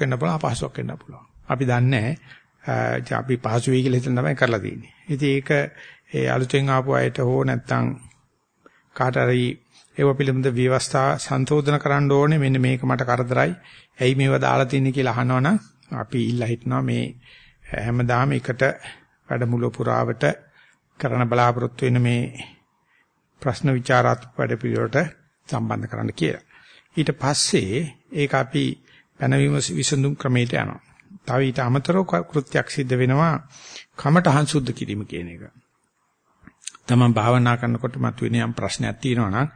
වෙන්න පුළුවන් අපහසුයක් වෙන්න පුළුවන්. අපි දන්නේ අපි පහසු වෙයි කියලා හිතන තමයි කරලා තියෙන්නේ. ඉතින් ඒක ඒ අලුතෙන් ආපු අයට හෝ නැත්තම් කාට හරි ඒව පිළිබඳ ව්‍යවස්ථා සංශෝධන කරන්න ඕනේ මෙන්න මේක මට කරදරයි. ඇයි මේව දාලා තින්නේ කියලා අහනවනම් අපි ඉල්ලා හිටනවා මේ හැමදාම එකට වැඩමුළු පුරාවට කරන බලාපොරොත්තු වෙන මේ ප්‍රශ්න විචාරාත්මක වැඩ පිළිවෙලට සම්බන්ධ කරන්න කියලා. ඊට පස්සේ ඒක අපි පැනවීම විසඳුම් ක්‍රමයට යනවා. තව ඊට අමතරව කෘත්‍යයක් සිද්ධ වෙනවා කමඨහං සුද්ධ කිරීම කියන එක. තමන් භාවනා කරනකොට මතුවෙන යම් ප්‍රශ්නයක් තියෙනවා නම්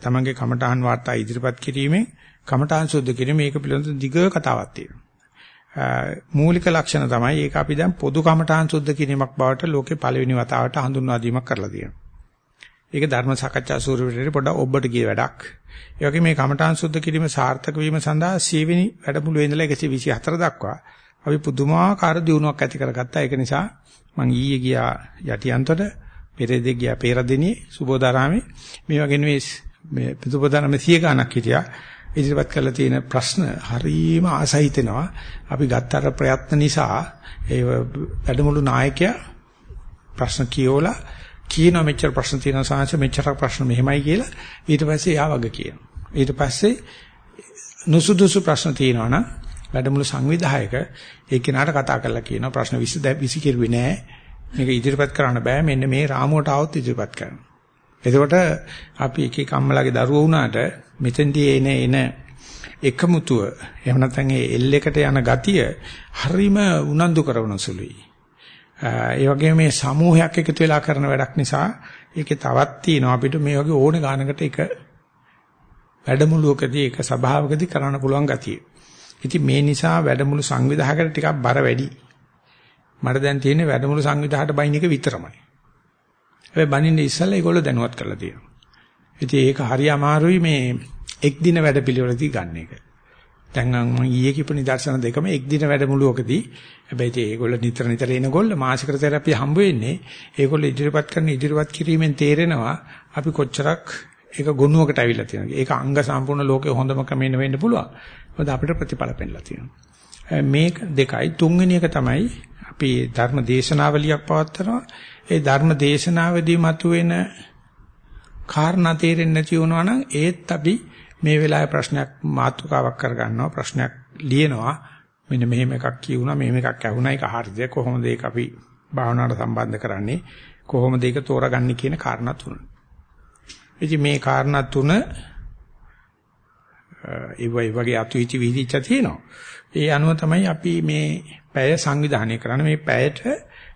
තමන්ගේ කමඨහං වාර්තා ඉදිරිපත් කිරීමෙන් කමඨහං සුද්ධ කිරීම මේක පිළිබඳ දිග කතාවක් තියෙනවා. මූලික ලක්ෂණ තමයි ඒක අපි දැන් පොදු කමඨහං සුද්ධ කිරීමක් බවට ලෝකේ පළවෙනි වතාවට හඳුන්වා දීමක් කරලා තියෙනවා. ඒක ධර්ම සාකච්ඡා සූර්යවිරේ පොඩ්ඩක් ඔබට ගිය වැඩක්. ඒ වගේ මේ කමඨාන් සුද්ධ කිරීම සාර්ථක වීම සඳහා සීවෙනි වැඩමුළුවේ ඉඳලා 124 දක්වා අපි පුදුමාකාර දියුණුවක් ඇති කරගත්තා. ඒක නිසා මම ඊයේ ගියා යටියන්තට, පෙරේදේ ගියා පෙරදිනේ සුබෝධාරාමේ. මේ වගේ නෙවෙයි මේ සුබෝධාරාමේ 100 ගණක් හිටියා. ඉදිරිපත් කරලා තියෙන ප්‍රශ්න හරීම ආසහිතෙනවා. අපි ගත්තර ප්‍රයත්න නිසා ඒ වැඩමුළු නායකයා ප්‍රශ්න කියවලා කියනවා මෙච්චර ප්‍රශ්න තියෙනවා සාංශ මෙච්චර ප්‍රශ්න මෙහෙමයි කියලා. ඊට පස්සේ යා වගේ කියනවා. ඊට පස්සේ නුසුදුසු ප්‍රශ්න තියෙනවා නම් වැඩමුළු සංවිධායක ඒ කෙනාට කතා කරලා කියනවා ප්‍රශ්න 20 20 කෙරුවේ නෑ. මේක ඉදිරිපත් කරන්න බෑ. මෙන්න මේ රාමුවට આવොත් ඉදිරිපත් කරන්න එතකොට අපි එක එක අම්මලාගේ දරුවෝ වුණාට මෙතෙන්දී එන එන එකමුතුව එහෙම නැත්නම් ඒ එල් එකට යන ගතිය හරිම උනන්දු කරන සුළුයි. ඒ වගේම මේ සමූහයක් එකතු වෙලා කරන වැඩක් නිසා ඒකේ තවත් තියෙනවා අපිට මේ වගේ ඕනේ ගානකට එක වැඩමුළුවකදී එක සභාවකදී කරන්න පුළුවන් ගතිය. ඉතින් මේ නිසා වැඩමුළු සංවිධායකට ටිකක් බර වැඩි. මට දැන් තියෙන්නේ වැඩමුළු සංවිධායට බයින් එක විතරමයි. හැබැයි බනින්න ඉස්සෙල්ලා ඒගොල්ලෝ දැනුවත් කරලා තියෙනවා. ඉතින් ඒක හරි අමාරුයි මේ එක් දින වැඩපිළිවෙලදී ගන්න එක. දැන් මම ඊයේ කිව්ව නිදර්ශන දෙකම එක් දින වැඩමුළුවකදී හැබැයි ඉතින් ඒගොල්ලෝ නිතර නිතර එනගොල්ල මාසික තෙරපිය හම්බ වෙන්නේ ඒගොල්ලෝ ඉදිරිපත් කරන ඉදිරිපත් කිරීමෙන් තේරෙනවා අපි කොච්චරක් ඒක ගුණුවකට අවිලා තියෙනවා. ඒක අංග සම්පූර්ණ ලෝකේ හොඳම ක්‍රමෙන්න වෙන්න පුළුවන්. මොකද අපිට ප්‍රතිඵල පෙන්නලා තියෙනවා. මේක දෙකයි තුන්වෙනි එක තමයි අපි ධර්ම දේශනාවලියක් පවත්වනවා. ඒ ධර්ම දේශනාවදී මතුවෙන කාරණා තේරෙන්නේ නැති වුණා නම් ඒත් අපි මේ වෙලාවේ ප්‍රශ්නයක් මාතෘකාවක් කරගන්නවා ප්‍රශ්නයක් ලියනවා මෙන්න මෙහෙම එකක් කියුණා මෙහෙම එකක් ඇහුණා ඒක හරියද කොහොමද ඒක අපි භාවනාවට සම්බන්ධ කරන්නේ කොහොමද ඒක තෝරගන්නේ කියන කාරණා තුන. ඉතින් මේ කාරණා තුන ඒ වගේ අතුයිති විදිච්ච තියෙනවා. ඒ අනුව තමයි අපි මේ පැය සංවිධානය කරන්නේ මේ පැයට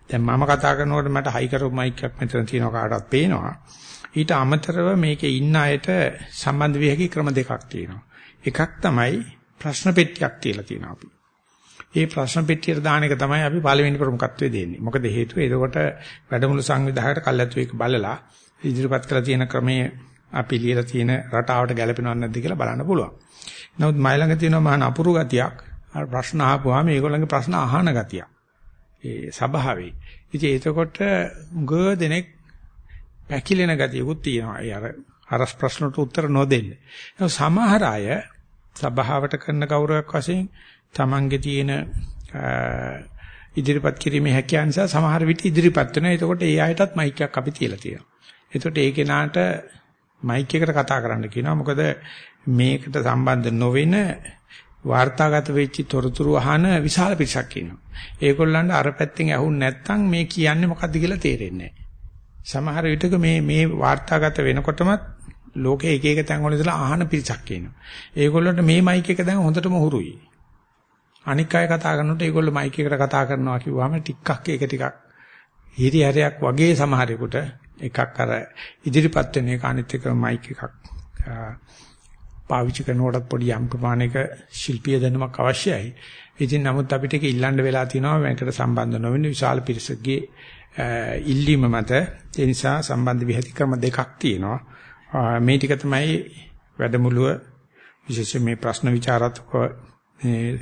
දැන් මම කතා කරනකොට මට හයි කරපු මයික් එකක් මෙතන තියෙනවා කාටවත් පේනවා. ඊට අමතරව මේකේ ඉන්න අයට සම්බන්ධ වෙ හැකි ක්‍රම දෙකක් තියෙනවා. එකක් තමයි ප්‍රශ්න පෙට්ටියක් තියලා තියෙනවා අපි. ඒ ප්‍රශ්න පෙට්ටියට දාන එක තමයි අපි පළවෙනි ප්‍රමුඛත්වයේ දෙන්නේ. මොකද හේතුව එතකොට වැඩමුළු සංවිධායකට කල්ැතු එක බලලා ඉදිරිපත් කරලා තියෙන ක්‍රමයේ අපි ලියලා තියෙන රටාවට ගැලපෙනවද නැද්ද කියලා බලන්න පුළුවන්. නමුත් මයි ළඟ තියෙනවා මහා නපුරු ගතියක්. ප්‍රශ්න අහපුවාම මේගොල්ලන්ගේ ප්‍රශ්න අහන ගතියක්. ඒ සබාවේ. ඉතින් එතකොට ගොඩ දෙනෙක් පැකිලෙන ගතියකුත් තියෙනවා. ඒ අර අරස් ප්‍රශ්නට උත්තර නොදෙන්න. සමහර අය සභාවට කරන ගෞරවයක් වශයෙන් Tamange තියෙන ඉදිරිපත් කිරීමේ හැකියාව නිසා සමහර විට ඉදිරිපත් වෙනවා. එතකොට ඒ අයටත් මයික් එකක් අපි තියලා තියෙනවා. එතකොට ඒ කෙනාට මයික් එකට කතා කරන්න කියනවා. මොකද මේකට සම්බන්ධ නොවෙන වාර්තාගත වෙච්ච තොරතුරු අහන විශාල පිරිසක් ඉන්නවා. ඒගොල්ලන්ට අර පැත්තෙන් ඇහුන් නැත්නම් මේ කියන්නේ මොකද්ද කියලා තේරෙන්නේ නැහැ. සමහර විටක මේ මේ වාර්තාගත වෙනකොටම ලෝකේ එක එක තැන් වල ඉඳලා අහන පිරිසක් ඉන්නවා. ඒගොල්ලන්ට මේ මයික් එක දැන් හොඳටම හුරුයි. අනික් අය කතා කරනකොට ඒගොල්ලෝ මයික් එකට කතා කරනවා කිව්වම ටිකක් ඒක ටිකක් හිරිහැරයක් වගේ සමහරෙකුට එකක් අර ඉදිරිපත් වෙන එක අනිත් එක මයික් එකක් පාවිච්චි කරනකොටත් පොඩි යම් ප්‍රමාණයක ශිල්පීය දැනුමක් අවශ්‍යයි. ඉතින් නමුත් අපිට ඒක ඉල්ලන්න වෙලා තියෙනවා මේකට සම්බන්ධ නොවෙන විශාල පිරිසකගේ ඉල්ලීම මත ඒ නිසා සම්බන්ධ විහෙති ක්‍රම දෙකක් තියෙනවා. මේ ටික තමයි වැඩමුළුව විශේෂයෙන් මේ ප්‍රශ්න විචාරාත්මක මේ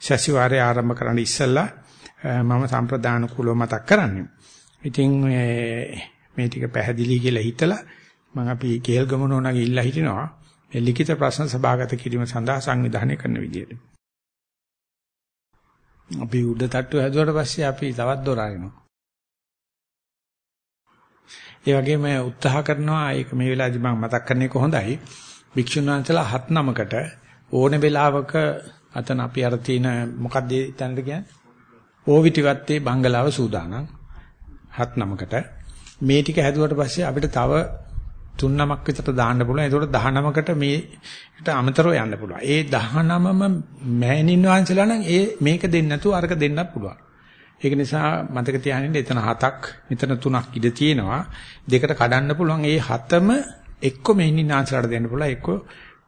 සැසිවාරය ආරම්භ කරන්න ඉස්සෙල්ලා මම සම්ප්‍රදාන කුලව මතක් කරන්නේ. ඉතින් මේ ටික පැහැදිලි කියලා හිතලා මම අපි කේල් ගමනෝනගේ ඉල්ලා හිටිනවා. ලිඛිත ප්‍රශ්න සභාගත කිරීම සඳහා සංවිධානය කරන විදියට. අපි උඩ තට්ටු හැදුවට පස්සේ අපි තවත් දොර අරිනවා. ඒ වගේම උත්සාහ කරනවා ඒක මේ වෙලාවේදී මම මතක් කරන්නේ කොහොඳයි. භික්ෂුන් වහන්සේලා හත් නමකට ඕන වෙලාවක අතන අපි අර තියෙන මොකක්ද තැනට කියන්නේ? ඕවිටිවත්තේ බංගලාව සූදානම්. හත් නමකට මේ ටික හැදුවට පස්සේ අපිට තව තුන් නමක් විතර දාන්න පුළුවන්. ඒකට 19කට මේකට අමතරව යන්න පුළුවන්. ඒ 19ම මෑණින් වහන්සේලා නම් ඒ මේක දෙන්න නැතුව අරක දෙන්නත් පුළුවන්. ඒක නිසා මතක තියාගන්න එතන හතක් මෙතන තුනක් ඉඳ තියෙනවා. දෙකට කඩන්න පුළුවන්. ඒ හතම එක්ක මෑණින් වහන්සේලාට දෙන්න පුළුවන්. එක්ක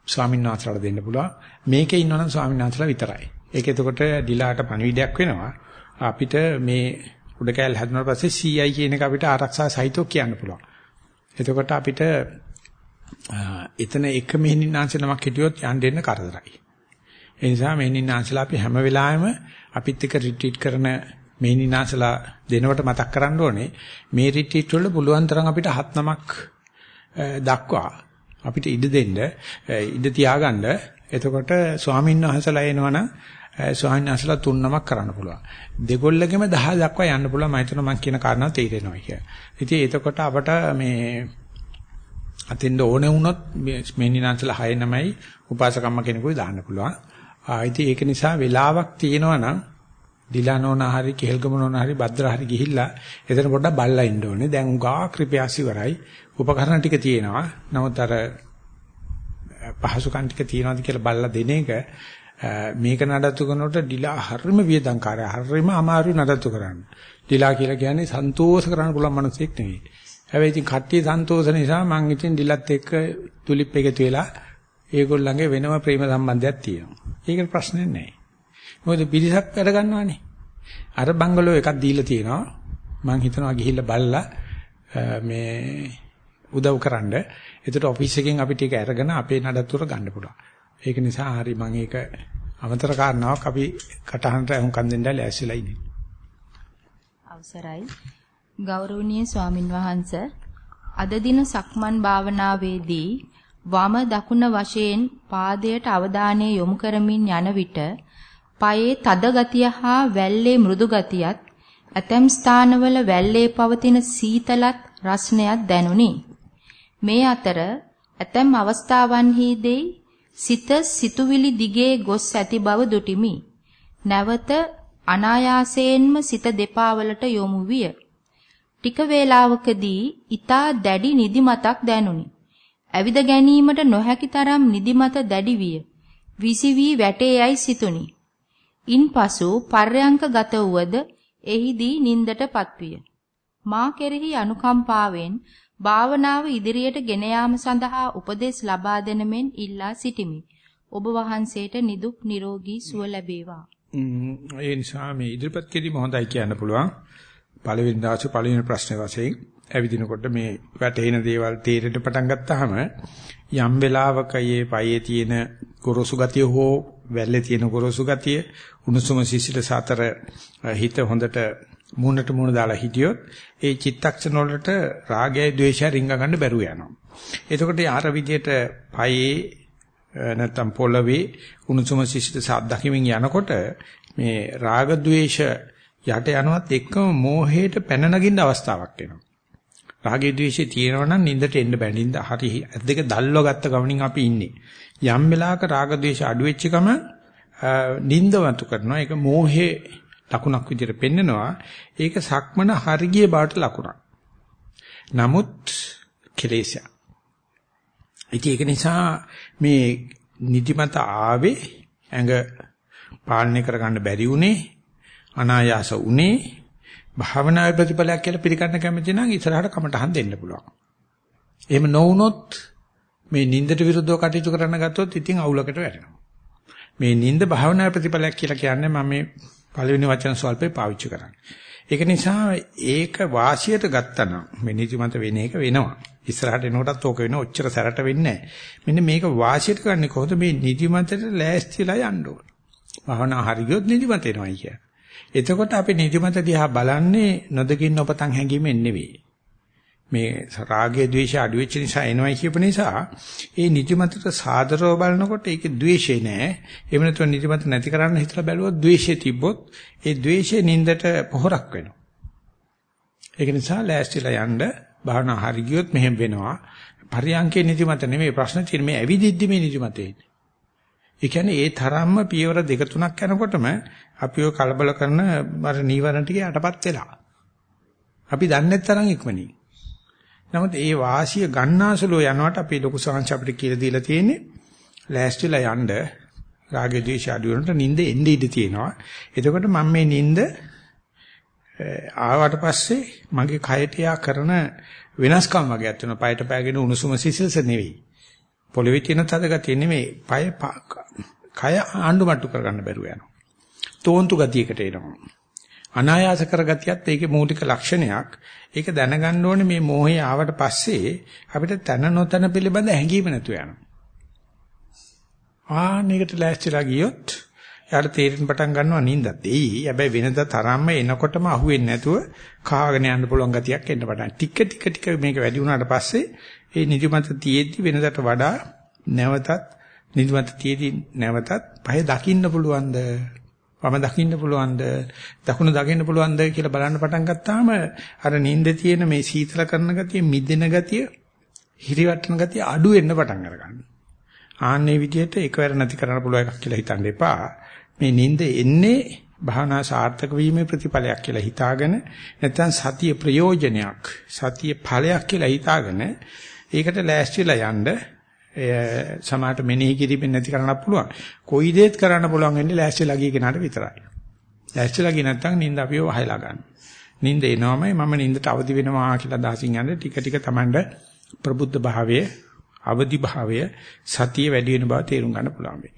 ස්වාමීන් වහන්සේලාට දෙන්න පුළුවන්. මේකේ ඉන්නවනම් ස්වාමීන් වහන්සේලා විතරයි. ඒක එතකොට ඩිලාට පණිවිඩයක් වෙනවා. අපිට මේ උඩ කෑල් හැදුනාට පස්සේ CI කියන එක අපිට ආරක්ෂා සහිතව කියන්න පුළුවන්. එතකොට අපිට එතන එක මෙහෙණින්නාංශ නමක් හිටියොත් යන්න දෙන්න කරදරයි. ඒ නිසා මෙහෙණින්නාංශලා අපි හැම වෙලාවෙම අපිත් එක්ක රිට්‍රීට් කරන මෙහෙණින්නාංශලා දෙනවට මතක් කරන්න ඕනේ මේ රිට්‍රීට් වල පුළුවන් තරම් අපිට හත් නමක් දක්වා අපිට ඉඩ දෙන්න ඉඩ තියාගන්න එතකොට ස්වාමීන් වහන්සේලා එනවනම් ස්වාමීන් වහන්සේලා තුන් නමක් කරන්න පුළුවන්. දෙගොල්ලගෙම 10 දක්වා යන්න පුළුවන්. මම හිතනවා මම කියන කාරණාව තේරෙනවා කියලා. ඉතින් එතකොට අපට මේ අතෙන්ද ඕනේ වුණොත් මෙන්නිනාන්සලා 6 නමයි උපාසකම්ම කෙනෙකුයි දාන්න පුළුවන්. ආ ඉතින් ඒක නිසා වෙලාවක් තියෙනවා නම් දිලානෝන හරි කෙල්ගමනෝන හරි භද්‍ර හරි ගිහිල්ලා එතන පොඩ්ඩක් බල්ලා ඉන්න ඕනේ. දැන් උගා ක්‍රිපියාසි වරයි. උපකරණ ටික තියෙනවා. නමුත් අර පහසුකම් ටික තියනවාද කියලා බල්ලා දෙන එක මේක නඩත්තු කරනකොට ඩිලා හරිම වියදම්කාරය හරිම අමාරු නඩත්තු කරන්න. ඩිලා කියලා කියන්නේ සන්තෝෂ කරන්න පුළුවන් මිනිසෙක් නෙවෙයි. හැබැයි ඉතින් කට්ටිය සන්තෝෂ නිසා මං ඉතින් ඩිලත් එක්ක තුලිප් එකතු වෙලා ඒගොල්ලන්ගේ වෙනම ප්‍රේම සම්බන්ධයක් තියෙනවා. ඒකට ප්‍රශ්නයක් නැහැ. මොකද පිරිසක් වැඩ ගන්නවානේ. අර බංගලෝ එකක් දීලා තියෙනවා. මං හිතනවා ගිහිල්ලා බලලා මේ උදව් කරන්න. ඒකට ඔෆිස් එකෙන් අපි ටික අරගෙන අපේ නඩත්තුර ගන්න පුළුවන්. ඒක නිසා හරි මම ඒක අමතර කාරණාවක් අපි කටහඬට අහුම්කම් දෙන්න ලෑස්තිලා ඉන්නේ. අවසරයි. ගෞරවනීය ස්වාමින් වහන්සේ අද දින සක්මන් භාවනාවේදී වම දකුණ වශයෙන් පාදයට අවධානය යොමු කරමින් යන විට පයේ තද ගතිය හා වැල්ලේ මෘදු ගතියත් ඇතැම් ස්ථානවල වැල්ලේ පවතින සීතලත් රස්නයක් දැනුනි. මේ අතර ඇතැම් අවස්ථාවන්හිදී සිත සිතුවිලි දිගේ ගොස් ඇති බව දුටිමි. නැවත අනායාසයෙන්ම සිත දෙපා වලට යොමු විය. ටික වේලාවකදී ඊතා දැඩි නිදිමතක් දැනුනි. ඇවිද ගැනීමට නොහැකි තරම් නිදිමත දැඩි විය. විසි වී වැටේ යයි සිතුනි. ඉන්පසු පර්යංක ගත වූද එහිදී නින්දටපත් විය. මා කෙරෙහි අනුකම්පාවෙන් භාවනාව ඉදිරියට ගෙන යාම සඳහා උපදෙස් ලබා දෙන මෙන් ඉල්ලා සිටිමි. ඔබ වහන්සේට නිදුක් නිරෝගී සුව ලැබේවා. ඒ නිසා මේ ඉදිරිපත් කිරීම හොඳයි කියන්න පුළුවන්. පළවෙනි දවසේ පළවෙනි ප්‍රශ්නේ වශයෙන් ඇවිදිනකොට මේ වැටෙන දේවල් තීරෙට පටන් ගත්තාම යම් වෙලාවක මේ පයේ තියෙන ගොරොසු ගතිය හෝ වැල්ලේ තියෙන ගොරොසු ගතිය උණුසුම සිසිල සතර හිත හොඳට මූණට මූණ දාලා හිටියොත් ඒ චිත්තක්ෂණ වලට රාගයයි ద్వේෂයයි රිංග ගන්න බැරුව යනවා. එතකොට ආර විදියට පයේ නැත්තම් පොළවේ උණුසුම සිසිල සාත් දකිමින් යනකොට මේ රාග ద్వේෂ යට යනවත් එක්කම මෝහයට පැන නගින්න අවස්ථාවක් එනවා. රාගයේ ද්වේෂයේ තියෙනවා නම් නින්දට එන්න බැඳින්ද හරි ඇස් දෙක දල්ව ගත්ත ගමනින් අපි ඉන්නේ. යම් වෙලාවක රාග ද්වේෂ අඩු වෙච්ච ගම නින්දවතු කරනවා. ඒක මෝහේ ලකුණක් විදිහට පෙන්නනවා. ඒක සක්මන හරිගිය බාට ලකුණක්. නමුත් කෙලේශය. ඒක නිසා මේ නිදිමත ආවේ ඇඟ පාලනය කරගන්න බැරි උනේ අනායාස උනේ භාවනාවේ ප්‍රතිඵලයක් කියලා පිළිගන්න කැමති නම් ඉස්සරහට කමටහන් දෙන්න පුළුවන්. එහෙම නොවුනොත් මේ නින්දට විරුද්ධව කටයුතු කරන්න ගත්තොත් ඉතින් අවුලකට වැටෙනවා. මේ නින්ද භාවනාවේ ප්‍රතිඵලයක් කියලා කියන්නේ මම මේ පළවෙනි වචන ස්වල්පේ පාවිච්චි කරන්නේ. ඒක නිසා ඒක වාසියට ගත්තනම් මේ නිදිමත වෙන එක වෙනවා. ඉස්සරහට එනකොටත් ඕක වෙන ඔච්චර සැරට වෙන්නේ මෙන්න මේක වාසියට ගන්න කොහොමද මේ නිදිමතට ලෑස්තිලා යන්න ඕන. භවනා හරියොත් නිදිමත එනවයි කිය. එතකොට අපි නිදිමත දිහා බලන්නේ නොදකින් ඔපතන් හැංගීමෙන් නෙවෙයි. මේ රාගය ද්වේෂය අඩු වෙච්ච නිසා එනවයි කියප නිසා ඒ නිදිමතට සාදරව බලනකොට ඒකේ ද්වේෂය නෑ. එහෙම නැත්නම් නිදිමත නැති කරන්න හිතලා බැලුවොත් ද්වේෂය තිබ්බොත් ඒ ද්වේෂය නින්දට පොහොරක් වෙනවා. ඒක නිසා ලෑස්තිලා යන්න භාවනා හරි ගියොත් මෙහෙම වෙනවා. පරියංකේ නිදිමත නෙමෙයි ප්‍රශ්න තියෙන්නේ මේ ඇවිදිද්දි මේ නිදිමතේ. ඒ කියන්නේ ඒ තරම්ම පියවර දෙක තුනක් යනකොටම අපි ඔය කලබල කරන අර නීවරණ ටික යටපත් වෙලා. අපි දන්නේ තරම් ඉක්මනින්. නමුත් ඒ වාසිය ගන්නාසලෝ යනවට අපේ ලොකු සංහස අපිට කියලා දීලා තියෙන්නේ ලෑස්තිලා යන්න රාග ද්වේෂ අඩු වෙනට නිින්ද එන්නේ ඉඳී තියෙනවා. එතකොට මම මේ නිින්ද ආවට පස්සේ මගේ කයට යා කරන වෙනස්කම් වගේක් වෙනවා. පයට පෑගෙන උණුසුම සිසිල්ස නෙවෙයි. පොළවේ තියෙන තද ගතිය නෙමෙයි. පය කය ආණ්ඩු මට්ටු කරගන්න බැරුව යනවා. තෝන්තු ගතියකට එනවා. අනායාස කරගතියත් ඒකේ මූලික ලක්ෂණයක්. ඒක දැනගන්න ඕනේ මේ මෝහය ආවට පස්සේ අපිට තන නොතන පිළිබඳ හැඟීම නැතුව යනවා. ආන්නයකට ලෑස්තිලා ගියොත් යාට තේරෙන්න පටන් ගන්නවා නින්දත් එයි. හැබැයි වෙනද තරම්ම එනකොටම අහුවෙන්නේ නැතුව කාගෙන යන්න පුළුවන් ගතියක් එන්න පටන්. ටික ටික ටික මේක වැඩි වුණාට පස්සේ ඒ නිදිමත තියෙද්දි වෙනදට වඩා නැවතත් නිදිමත තියෙද්දි නැවතත් පය දකින්න පුළුවන්ද? වම දකින්න පුළුවන්ද? දකුණ දකින්න පුළුවන්ද කියලා බලන්න පටන් ගත්තාම අර නිින්ද තියෙන මේ සීතල කරන ගතිය, මිදෙන ගතිය, හිරිවටන ගතිය අඩු වෙන්න පටන් අරගන්නවා. ආන්නේ විදිහට එකවර නැති කරන්න පුළුවන් එකක් කියලා හිතන්න එපා. මේ නිින්ද එන්නේ භාවනා සාර්ථක වීමේ ප්‍රතිඵලයක් කියලා හිතාගෙන නැත්නම් සතිය ප්‍රයෝජනයක් සතිය ඵලයක් කියලා හිතාගෙන ඒකට ලෑස්තිලා යන්න සමාට මෙනෙහි කිරීමෙන් නැති කරන්න පුළුවන්. කොයි දෙයක් කරන්න පුළුවන් වෙන්නේ ලෑස්තිලා ගිය කෙනාට විතරයි. ලෑස්තිලා ගිය නැත්නම් නිින්ද අපිව වහලා ගන්න. නිින්ද එනවාමයි මම නිින්දට අවදි වෙනවා කියලා දාසින් යන්නේ ටික ටික Tamand ප්‍රබුද්ධ භාවයේ අවදි භාවය සතිය වැඩි වෙන බව තේරුම් ගන්න පුළුවන් වෙයි.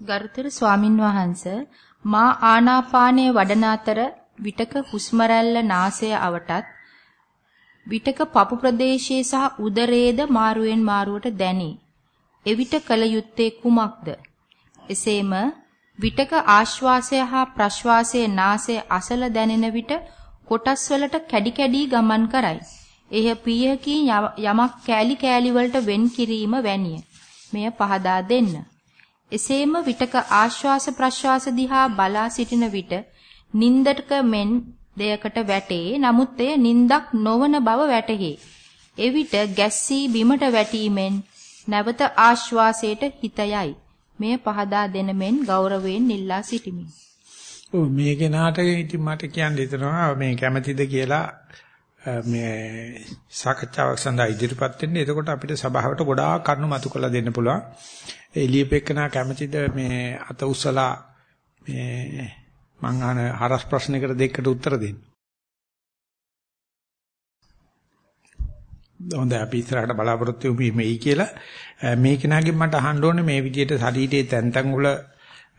ගරුතර ස්වාමින් වහන්ස මා ආනාපානයේ වඩන අතර විටක හුස්ම රැල්ල නාසය අවටත් විටක පපු ප්‍රදේශයේ සහ උදරයේද මාරුවෙන් මාරුවට දැනේ. එවිට කල යුත්තේ කුමක්ද? එසේම විටක ආශ්වාසය හා ප්‍රශ්වාසයේ නාසය අසල දැනෙන විට කොටස් වලට කැඩි කැඩි ගමන් කරයි. එය පියකින් යමක් කෑලි කෑලි වලට වෙන් කිරීම වැනිය. මෙය පහදා දෙන්න. එසේම විටක ආශ්වාස ප්‍රශ්වාස දිහා බලා සිටින විට නින්දටක මෙන් දෙයකට වැටේ. නමුත් එය නින්දක් නොවන බව වැටහි. එවිට ගැස්සී බිමට වැටීමෙන් නැවත ආශ්වාසයට හිත යයි. මෙය පහදා දෙන මෙන් ගෞරවයෙන් ඉල්ලා සිටිමි. ඔව් මේ කෙනාට ඉතින් මට කියන්න හිතෙනවා මේ කැමැතිද කියලා මේ සාකච්ඡාවක් සඳහා ඉදිරිපත් වෙන්නේ. එතකොට අපිට සභාවට ගොඩාක් කරුණු මතු කරලා දෙන්න පුළුවන්. එළියපෙකනා කැමැතිද මේ අත උස්සලා මේ මං අහන හරස් ප්‍රශ්නයකට දෙකට උත්තර දෙන්න. හොඳයි අපි ඉස්සරහට බලාපොරොත්තු වෙමු මේයි කියලා මේ කෙනාගෙන් මට අහන්න ඕනේ මේ විදිහට ශරීරයේ තැන් තැන් වල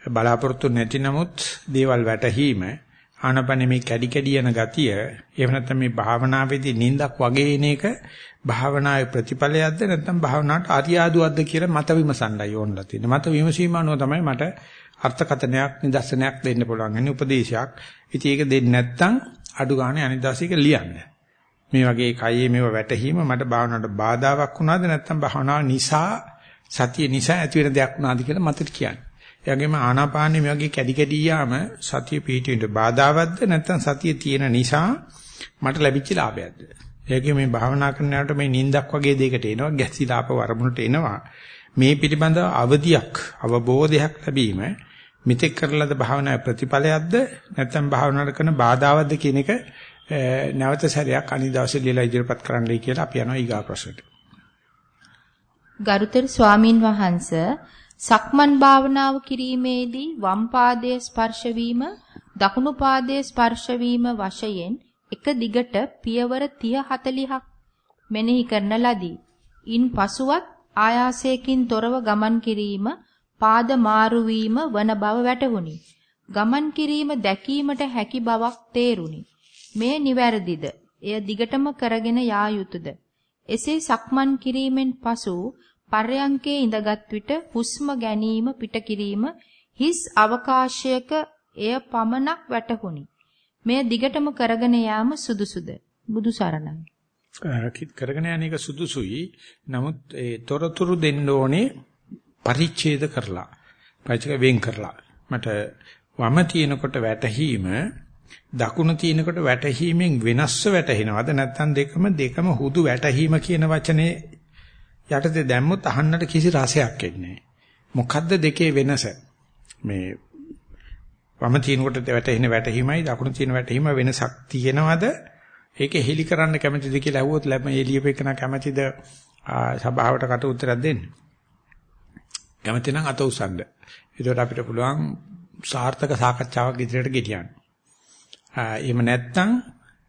බලාපොරොත්තු නැති නමුත් දේවල් වැටහීම ආනපන මේ කැඩි කැඩි යන ගතිය එහෙම නැත්නම් මේ භාවනාවේදී නිින්දක් වගේ එන එක භාවනාවේ ප්‍රතිඵලයක්ද නැත්නම් භාවනාවට ආර්යාදුවක්ද කියලා මත විමසන්නයි ඕනලා තියෙන්නේ. මත විමසීම අනුව තමයි මට අර්ථකථනයක් නිදර්ශනයක් දෙන්න පුළුවන්. එන්නේ උපදේශයක්. ඉතින් ඒක දෙන්නේ නැත්නම් අඩු ගානේ අනිදාසික ලියන්න. මේ වගේ කයේ මේව වැටහීම මට භාවනාවට බාධාවක් වුණාද නැත්නම් භාවනාව නිසා සතිය නිසා ඇති වෙන දෙයක් වුණාද කියලා මතට කියන්න. ඒ වගේම ආනාපානෙ මේ වගේ කැඩි කැඩි යාම සතිය පිහිටින්න බාධාවත්ද නැත්නම් සතිය තියෙන නිසා මට ලැබිච්ච ලාභයක්ද? ඒකේ මේ භාවනා කරනකොට මේ නිින්දක් වගේ දෙයකට එනවා ගැසිලාප වරමුණට එනවා. මේ පිළිබඳව අවදියක් අවබෝධයක් ලැබීම මිත්‍යක් කරලද භාවනා ප්‍රතිඵලයක්ද නැත්නම් භාවනාවට කරන බාධාවත්ද කියන එක නැවත සැරයක් අනිදාසේ ලියලා ඉදිරිපත් කරන්නයි කියලා අපි යනවා ඊගා ප්‍රශ්නට. ගරුතර ස්වාමින් වහන්සේ සක්මන් භාවනාව කිරීමේදී වම් පාදයේ ස්පර්ශ වීම දකුණු පාදයේ ස්පර්ශ වීම වශයෙන් එක දිගට පියවර 30 40ක් මෙනෙහි කරන ලදී. ඉන් පසුවත් ආයාසයෙන් තොරව ගමන් කිරීම පාද මාරු වීම වන බව වැටහුණි. ගමන් කිරීම දැකීමට හැකි බවක් තේරුණි. මේ නිවැරදිද? එය දිගටම කරගෙන යා යුතුයද? එසේ සක්මන් කිරීමෙන් පසු පර්යංකේ ඉඳගත් විට හුස්ම ගැනීම පිට කිරීම හිස් අවකාශයක එය පමණක් වැටහුණි. මෙය දිගටම කරගෙන යාම සුදුසුද? බුදු සරණයි. කරගෙන යන එක සුදුසුයි. නමුත් ඒ තොරතුරු දෙන්න ඕනේ පරිච්ඡේද කරලා. පරිච්ඡේද වෙන් කරලා. මට වම තියෙනකොට වැටහීම දකුණ තියෙනකොට වැටහීමෙන් වෙනස්ව වැටහෙනවද? නැත්නම් දෙකම දෙකම හුදු වැටහීම කියන වචනේ යටතේ දැම්මොත් අහන්නට කිසි රසයක් එන්නේ මොකද්ද දෙකේ වෙනස? මේ වම තියෙනකොට වැටෙන වැටහීමයි දකුණ තියෙන වැටහීම වෙනසක් තියෙනවද? ඒක හෙලි කරන්න කැමතිද කියලා අහුවොත් ලැබම එළියපෙකන කැමතිද? සභාවට කට උත්තරයක් දෙන්න. කැමති නම් අත උස්සන්න ඒකට අපිට පුළුවන් සාර්ථක සාකච්ඡාවක් ඉදිරියට ගෙනියන්න එහෙම නැත්නම්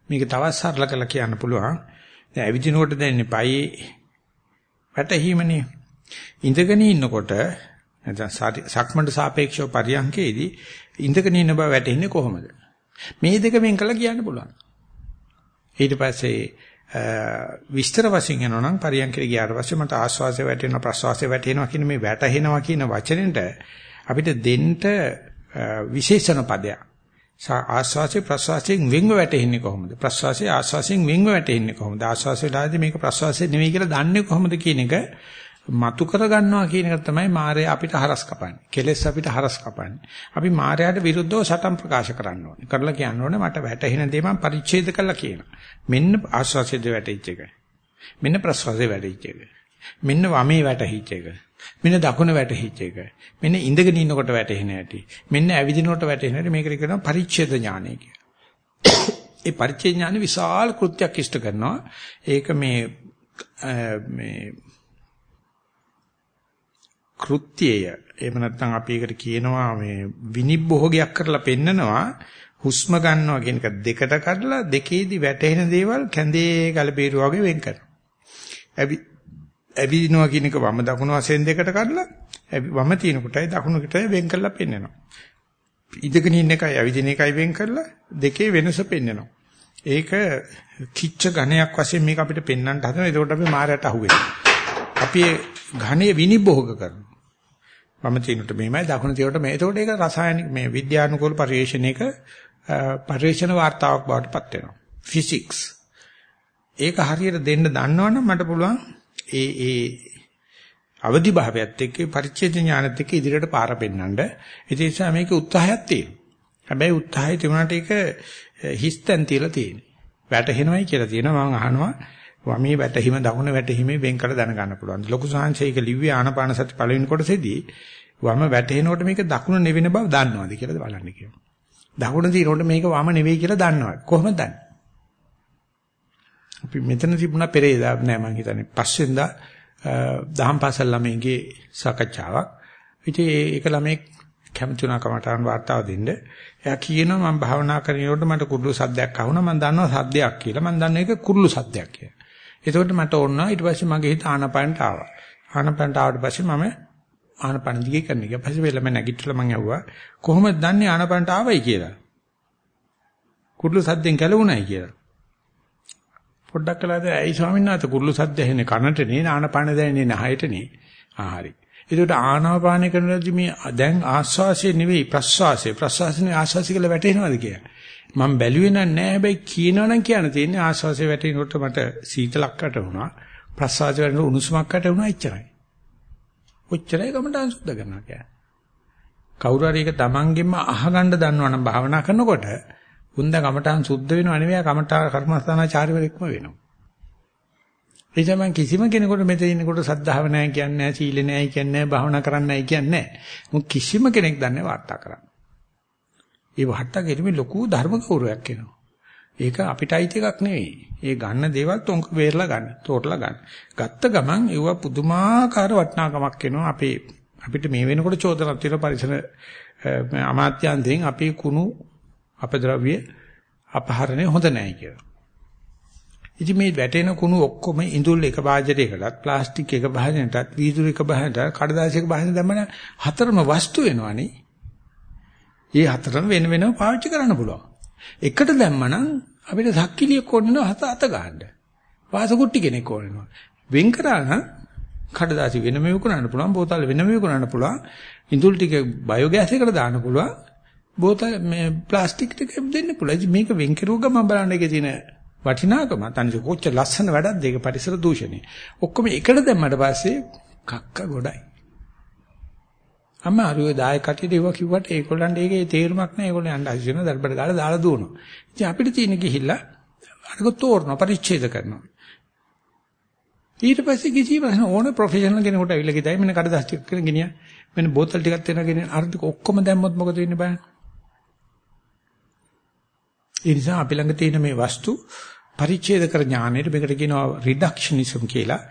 මේක තවත් සරල කරලා කියන්න පුළුවන්. දැන් ඇවිදිනකොට දැනෙන්නේ පයේ වැටහීමනේ. ඉඳගෙන ඉන්නකොට නැත්නම් සක්මණට සාපේක්ෂව පරියන්කේදී ඉඳගෙන ඉන්න බව වැටෙන්නේ කොහොමද? මේ දෙක වෙන් කළා කියන්න පුළුවන්. ඊට පස්සේ විස්තර වශයෙන් යනවා නම් පරියන්කේ ගියාට පස්සේ මට ආස්වාසය වැටෙනවා ප්‍රස්වාසය වැටෙනවා කියන මේ වැටහෙනවා කියන වචනෙට අපිට දෙන්න විශේෂණ පදයක්. ආස්වාසේ ප්‍රස්වාසයෙන් වෙන්ව වැටෙන්නේ කොහොමද? ප්‍රස්වාසයේ ආස්වාසයෙන් වෙන්ව වැටෙන්නේ කොහොමද? ආස්වාසයලාදී මේක ප්‍රස්වාසය නෙවෙයි කියලා දන්නේ කොහොමද කියන එක මතු කර ගන්නවා කියන එක තමයි මායя අපිට හරස් කපන්නේ. කෙලෙස් අපිට හරස් කපන්නේ. අපි මායයට විරුද්ධව සටන් ප්‍රකාශ කරන්න ඕනේ. කරලා කියන්න ඕනේ මට වැටහෙන දේ මම පරිච්ඡේද කරලා කියනවා. මෙන්න ආස්වාසයේද වැටෙච්ච එක. මෙන්න ප්‍රස්වාසයේ වැටෙච්ච එක. මෙන්න වමේ වැටහිච්ච එක. මෙන්න දකුණ වැටහිච්ච එක. මෙන්න ඉඳගෙන ඉන්නකොට වැටෙන හැටි. මෙන්න ඇවිදිනකොට වැටෙන හැටි මේකට කියනවා පරිච්ඡේද ඥානය කියලා. ඒ පරිච්ඡේද ඥාන විශාල කෘත්‍යයක් ඉෂ්ට කරනවා. ඒක මේ මේ කෘත්‍යය. එහෙම නැත්නම් අපි ඒකට කියනවා මේ විනිභෝගයක් කරලා පෙන්නනවා. හුස්ම ගන්නවා කියන එක දෙකට කඩලා දෙකේදී වැටෙන දේවල් කැඳේ ගලබේරුවා වගේ වෙන් කරනවා. ඇවිදිනවා කියන එක වම දකුණු වශයෙන් දෙකට කඩලා වම තියෙන කොටයි දකුණු කොටයි වෙන් කරලා පෙන්නනවා. ඉඳගෙන ඉන්න එකයි ඇවිදින එකයි වෙන් කරලා දෙකේ වෙනස පෙන්නනවා. ඒක කිච්ච ඝණයක් වශයෙන් මේක අපිට පෙන්වන්න හදනවා. ඒකට අපි මායයට අහුවෙනවා. අපි ඝණය විනිභෝග කරනවා. වම තිනුට මෙහෙමයි දකුණු තිනුට මේ. එතකොට ඒක රසායනික මේ විද්‍යානුකූල පරිශ්‍රණයක පරිශ්‍රණ වார்த்தාවක් බවට පත් වෙනවා. ෆිසික්ස්. ඒක හරියට දෙන්න දන්නවනම් මට පුළුවන් ඒ ඒ අවදි භාවයත් එක්ක පරිච්ඡේද ඥානත් එක්ක ඉදිරියට පාර පෙන්නන්න. ඒ නිසා මේක උත්සාහයක් තියෙනවා. හැබැයි උත්සාහය තිබුණාට ඒක හිස්තැන් තියලා තියෙනවා. වැටහෙනවයි කියලා තියෙනවා. මම අහනවා වමේ වැටහිම දකුණ වැටහිමේ වෙන් කර දැනගන්න පුළුවන්. ලොකු සංහංශයක ලිව්වේ ආනපාන සති පළවෙනි කොටසේදී වම වැටෙනකොට මේක දකුණ නෙවෙන බව දන්නවද කියලා බලන්න කියනවා. දකුණ තියෙනකොට මේක වම නෙවෙයි කියලා දන්නවද? කොහොමද දන්නේ? අපි මෙතන තිබුණා පෙරේදා නෑ මං හිතන්නේ පස්සෙන්දා දහම් පාසල් ළමයින්ගේ සාකච්ඡාවක්. ඉතින් ඒක ළමයි කැමති වුණා කමටහන් වාර්තාව දෙන්න. එයා කියනවා මම භාවනා කරනකොට මට කුරුළු සද්දයක් අහුණා මම දන්නවා සද්දයක් කියලා. මම දන්න එක කුරුළු සද්දයක් කියලා. එතකොට මට ඕන ඊට පස්සේ මගේ හිත ආනපනට ආවා. ආනපනට ආවට පස්සේ මම ආනපන දිගේ කරන එක. පස්සේ වෙලම නැගිටලා මම ඇහුවා කොහොමද දන්නේ ආනපනට ආවයි කියලා? කුරුළු සද්දෙන් කැලුණායි කියලා. පොඩ්ඩක් කළාද ඇයි ස්වාමීන් වහන්සේ කුරුළු සද්ද ඇහෙන්නේ කනට නේ ආනපාන දැනෙන්නේ නහයට නේ ආ හරි ඒකට ආනාපාන කරනදී මේ දැන් ආස්වාසිය නෙවෙයි ප්‍රස්වාසය ප්‍රස්වාසනේ ආස්වාසිය කියලා වැටෙනවද කියලා මම බැලුවේ නෑ හැබැයි කියනවනම් කියන්න තියෙන්නේ ආස්වාසිය වැටෙනකොට මට සීතලක්කට වුණා ප්‍රස්වාසය වැටෙනකොට උණුසුමක්කට වුණා එච්චරයි ඔච්චරයි ගමට අංශුද්ධ කරනවා කියන්නේ කවුරු හරි එක තමන්ගෙන්ම අහගන්න දන්නවනම් භාවනා කරනකොට උන්ද කමඨාන් සුද්ධ වෙනව නෙවෙයි කමඨා කර්මස්ථානාචාර්යවරයෙක්ම වෙනවා. ඒ තමයි කිසිම කෙනෙකුට මෙතන ඉන්නකොට සද්ධාව නැහැ කියන්නේ නැහැ, සීල නැහැ කියන්නේ නැහැ, භාවනා කරන්න නැහැ කියන්නේ නැහැ. මොක කිසිම කෙනෙක් දන්නේ වාර්තා කරන්න. ඒ වාර්තා කිරීමේ ලොකු ධර්ම ගෞරවයක් එනවා. ඒක අපිට අයිති එකක් නෙවෙයි. ඒ ගන්න දේවල් තොංක වේරලා ගන්න, තෝටලා ගන්න. ගත්ත ගමන් ඒව පුදුමාකාර වටිනාකමක් එනවා. අපේ අපිට මේ වෙනකොට චෝදනක් තියෙන පරිසර අමාත්‍යාන්තයෙන් අපේ කුණු අපද්‍රව්‍ය අපහරණය හොඳ නැහැ කියලා. ඉතින් මේ වැටෙන කුණු ඔක්කොම ඉඳුල් එක භාජනයකටත් ප්ලාස්ටික් එක භාජනයකටත් වීදුරු එක භාජනයකට කඩදාසි එක භාජනයකට දැම්මම හතරම වස්තු වෙනවනේ. මේ හතරම වෙන වෙනම පාවිච්චි කරන්න පුළුවන්. එකට දැම්මනම් අපිට සක්කිලියක් ඕනෙනවා හත අත ගන්න. වාසකුට්ටි කෙනෙක් ඕනෙනවා. වෙන් කරා නම් කඩදාසි වෙනම විකුණන්න පුළුවන්, බෝතල් වෙනම විකුණන්න පුළුවන්, ඉඳුල් ටික බයෝගෑස් එකට දාන්න පුළුවන්. බෝතල් මේ ප්ලාස්ටික් ටික දෙන්න පුළුවන්. මේක වෙන් කරුව ගමන් බලන්න එකේ තියෙන වටිනාකම තනිය කොච්චර ලස්සන වැඩක්ද ඒක පරිසර දූෂණය. ඔක්කොම එකට දැම්මට පස්සේ කක්ක ගොඩයි. අමාරුවේ දායක කටියට ඒව කිව්වට ඒගොල්ලන්ට ඒකේ තේරුමක් නැහැ. ඒගොල්ලෝ යන්න හසි වෙන දර්බඩ ගාලා දාලා දුවනවා. ඉතින් අපිට තියෙන ගිහිල්ලා අරක තෝරනවා පරිච්ඡේද කරනවා. ඊට පස්සේ කිසි ප්‍රශ්න ඕන ප්‍රොෆෙෂනල් කෙනෙකුට අවිල ගිතයි මෙන්න කඩදාසි ටික කරගෙන ගෙනියන. මෙන්න බෝතල් ටිකක් දෙනවා ගෙනියන. අර ටික ඔක්කොම දැම්මොත් මොකද වෙන්නේ බලන්න. ඒ නිසා අපි ළඟ තියෙන මේ වස්තු පරිච්ඡේද කර ඥාණයට මේකට කියනවා රිඩක්ෂනිසම් කියලා.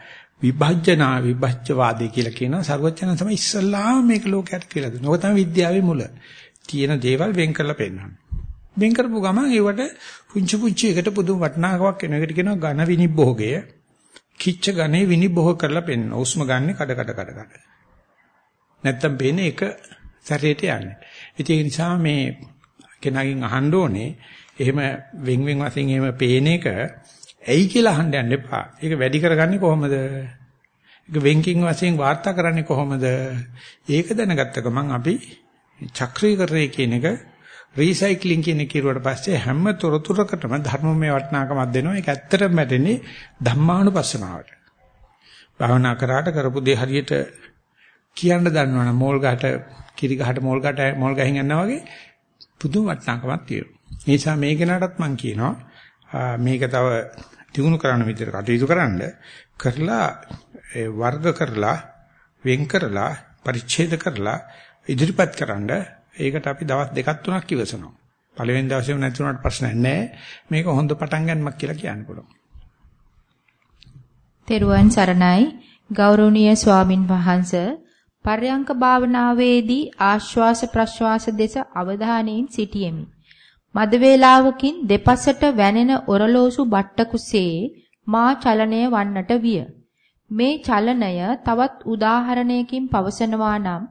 විභජ්‍යනා විභජ්‍යවාදී කියලා කියනවා. සර්වඥයන් තමයි ඉස්සල්ලාම මේක ලෝකයට කියලා දෙන්නේ. ඔක තමයි විද්‍යාවේ මුල. තියෙන දේවල් වෙන් කරලා පෙන්නන්නේ. වෙන් කරපු ගමන් ඒවට පුංචි පුංචි එකට පුදුම වටිනාකමක් එන එකට කියනවා ඝන විනිභෝගය. කිච්ච ඝනේ විනිභෝග කරලා පෙන්න. උස්ම ගන්න කඩ කඩ කඩ කඩ. නැත්තම් පේන්නේ එක සැරේට යන්නේ. ඒ නිසා මේ කෙනාගෙන් අහන්න ඕනේ එහෙම වෙන් වෙන් වශයෙන් එහෙම පේන එක ඇයි කියලා අහන්න යන්න එපා. ඒක වැඩි කරගන්නේ කොහොමද? ඒක වෙන්කින් වශයෙන් වාර්තා කරන්නේ කොහොමද? ඒක දැනගත්ත ගමන් අපි චක්‍රීකරණය කියන එක රීසයික්ලින් කියන කිරුවට පස්සේ හැම තොරතුරකටම ධර්මමය වටිනාකමක් දෙනවා. ඒක ඇත්තටම වැටෙන්නේ ධම්මානුපස්සනාවට. භාවනා කරාට කරපු දේ හරියට කියන්න දන්නවනම් මෝල් ගහට කිරි ගහට මෝල් ගහට මෝල් ගහින් යනවා වගේ පුදුම වටිනාකමක් තියෙනවා. ඒ නිසා මේ කෙනාටත් මම කියනවා මේක තව දිනු කරන්න විදිහට කටයුතු කරන්න කරලා වර්ග කරලා වෙන් කරලා පරිච්ඡේද කරලා ඉදිරිපත් කරන්න ඒකට අපි දවස් දෙකක් තුනක් ඉවසනවා. පළවෙනි දවසේම නැති වුණාට ප්‍රශ්නයක් නැහැ. මේක හොඳ පටන් ගන්නමක් කියලා කියන්න පුළුවන්. තෙරුවන් සරණයි ගෞරවනීය ස්වාමින් වහන්සේ පර්යංක භාවනාවේදී ආශ්වාස ප්‍රශ්වාස දෙස අවධානයෙන් සිටියෙමි. මද වේලාවකින් දෙපසට වැනෙන ඔරලෝසු බට්ටකුසේ මා චලනය වන්නට විය. මේ චලනය තවත් උදාහරණයකින් පවසනවා නම්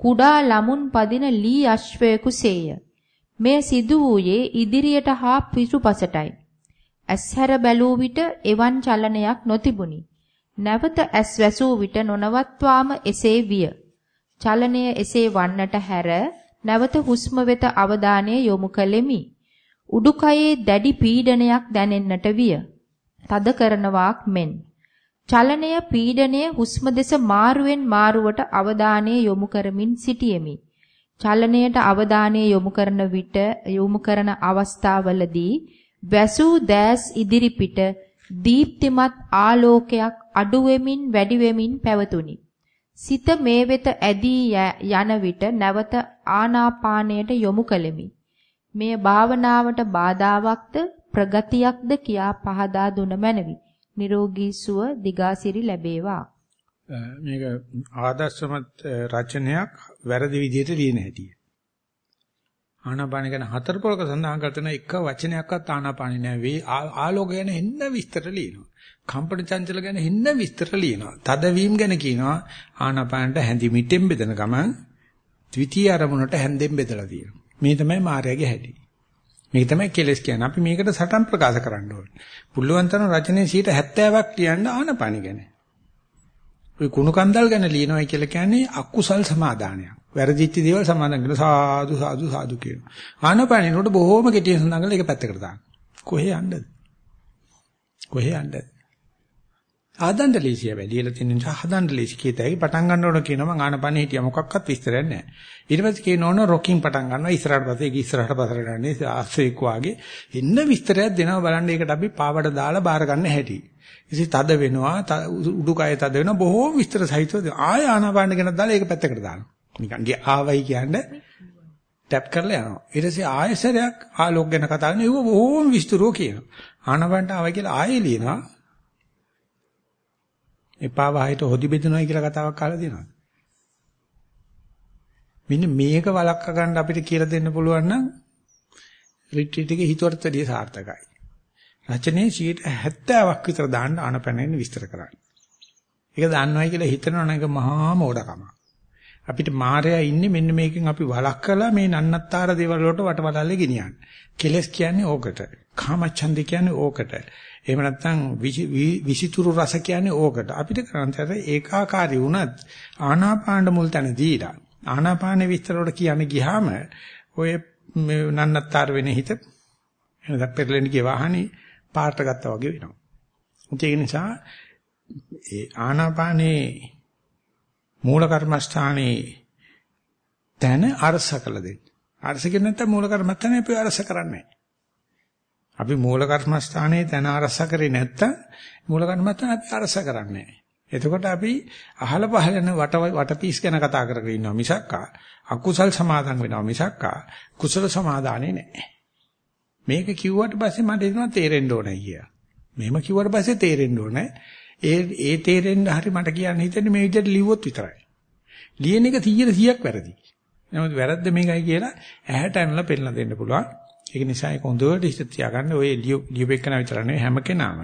කුඩා ළමුන් පදින ලී අශ්වයෙකුසේය. මේ සිදු වූයේ ඉදිරියට හා පිටුපසටයි. ඇස්හැර බැලූ විට එවන් චලනයක් නොතිබුණි. නැවත ඇස් වැසූ විට නොනවත්වාම එසේ විය. චලනය එසේ වන්නට හැර නැවත හුස්ම වෙත අවධානය යොමු කළෙමි. උඩුකයේ දැඩි පීඩනයක් දැනෙන්නට විය. තද කරනවාක් මෙන්. චලනය පීඩනය හුස්ම දෙස මාරුවෙන් මාරුවට අවධානය යොමු කරමින් සිටියෙමි. චලනයට අවධානය යොමු කරන විට යොමු කරන අවස්ථාවලදී වැසූ දැස් ඉදිරිපිට දීප්තිමත් ආලෝකයක් අඩු වෙමින් වැඩි වෙමින් පැවතුණි. සිත මේ වෙත ඇදී යන විට නැවත ආනාපානයට යොමු කළෙමි. මේ භාවනාවට බාධාවක්ද ප්‍රගතියක්ද කියා පහදා දුන මැනවි. නිරෝගී සුව දිගාසිරි ලැබේවා. මේක ආදර්ශමත් රචනයක් වැරදි විදිහට ලියන හැටි. ආනාපාන ගැන හතර පොලක සඳහන් කරන එක වචනයක්වත් ආනාපානේ නෑ. වේ ආලෝක ගැන එන්න විස්තර ලියනවා. කම්පන චංචල ගැන එන්න විස්තර ලියනවා. තදවීම ගැන කියනවා ආනාපානට හැඳි මිටෙන් බෙදෙන ගමන් ද්විතීයි අරමුණට හැන්දෙන් බෙදලා තියෙනවා. මේ තමයි මායාවේ හැටි. මේක තමයි කෙලස් කියන්නේ. අපි මේකට සටන් ප්‍රකාශ කරන්න ඕනේ. පුළුවන් තරම් රචනයේ 70ක් ලියන්න ආනපනි ගැන. ඔය කුණු කන්දල් ගැන ලියනවා කියලා කියන්නේ අකුසල් සමාදානයක්. වැරදිච්ච දේවල් සමාදන් කරන සාදු සාදු සාදු කියනවා. ආනපනිනකොට බොහොම කෙටියෙන් සඳහන් කරලා ඒක පැත්තකට දාන්න. කොහේ යන්නද? කොහේ යන්නද? ආදණ්ඩ ලීසිය වැඩිලා තියෙන නිසා හදන්න ලීසි කීතයි පටන් ගන්න ඕන කියනවා මං ආනපනේ හිටියා මොකක්වත් විස්තරයක් නැහැ. ඊට පස්සේ කියනෝන රොකින් පටන් ගන්නවා ඉස්සරහට පස්සේ ඒක ඉස්සරහට පස්සට ගන්නේ ආස්සෙක් වාගේ එන්න විස්තරයක් දෙනවා බලන්න ඒකට අපි පාවඩ දාලා බාර ගන්න හැටි. ඉතින් තද වෙනවා උඩුකය තද වෙනවා බොහෝම විස්තර සහිතව ආය ආනපාන ගැන දාලා ඒක පැත්තකට දානවා. නිකන් ගිය ආවයි කියන්නේ ටැප් කරලා යනවා. ඊට පස්සේ ආයෙසරයක් ආලෝක ගැන කතා කරන ඒව බොහෝම විස්තරෝ කියනවා. ආනපානට ආවයි කියලා ආයෙ ලියනවා. එපා වහයට හොදි බෙදනවා කියලා කතාවක් අහලා තියෙනවා. මෙන්න මේක වළක්වා ගන්න අපිට කියලා දෙන්න පුළුවන් නම් රිට්‍රීට් එකේ හිතුවටදී සාර්ථකයි. රචනයේ 70ක් විතර දාන්න ආනපනෙන් විස්තර කරන්න. ඒක දන්නවයි කියලා හිතනවනම් ඒක මහා මෝඩකම. අපිට මායя ඉන්නේ මෙන්න මේකෙන් අපි වළක්කලා මේ නන්නත්තර දේවල් වලට වටවලල්ලේ ගෙනියන්නේ. කෙලස් කියන්නේ ඕකට. කාමච්ඡන්ද කියන්නේ ඕකට. එහෙම නැත්නම් විසිතුරු රස කියන්නේ ඕකට. අපිට කරන්නේ ඒකාකාරී වුණත් ආනාපාන මුල් තැන දීලා ආනාපාන විස්තර වල කියන්න ගියාම ඔය නන්නත්තර වෙන හිත එනද පෙරලෙන ගිය වාහනේ පාට ගත්තා වගේ වෙනවා. ඒක නිසා ඒ ආනාපානේ මූල කර්මස්ථානේ තන අරස කළ දෙන්න. අරස කියන්නේ නැත්නම් මූල කර්මස්ථානේ අපි අරස කරන්නේ අපි මූල කර්මස්ථානේ තන අරස කරේ නැත්නම් මූල කර්මස්ථාන අපි අරස කරන්නේ එතකොට අපි අහල පහල යන වට වටපීස් ගැන කතා කරගෙන ඉන්නවා මිසක්කා අකුසල් සමාදන් වෙනවා මිසක්කා කුසල සමාදානේ නැහැ. මේක කිව්වට පස්සේ මට එනවා තේරෙන්න ඕනේ කියා. මෙහෙම කිව්වට පස්සේ තේරෙන්න ඕනේ. ඒ ඒ තේරෙන්න හරි මට කියන්න හිතෙන්නේ මේ විදිහට ලිව්වොත් විතරයි. ලියන එක 100 100ක් වැරදි. නමුත් වැරද්ද මේකයි කියලා ඇහැට අනලා පෙන්නලා දෙන්න පුළුවන්. ඒක නිසා ඒක හොඳට ඉස්ස තියාගන්න ඔය ලියුබෙක්කන විතර නෙවෙයි හැම කෙනාම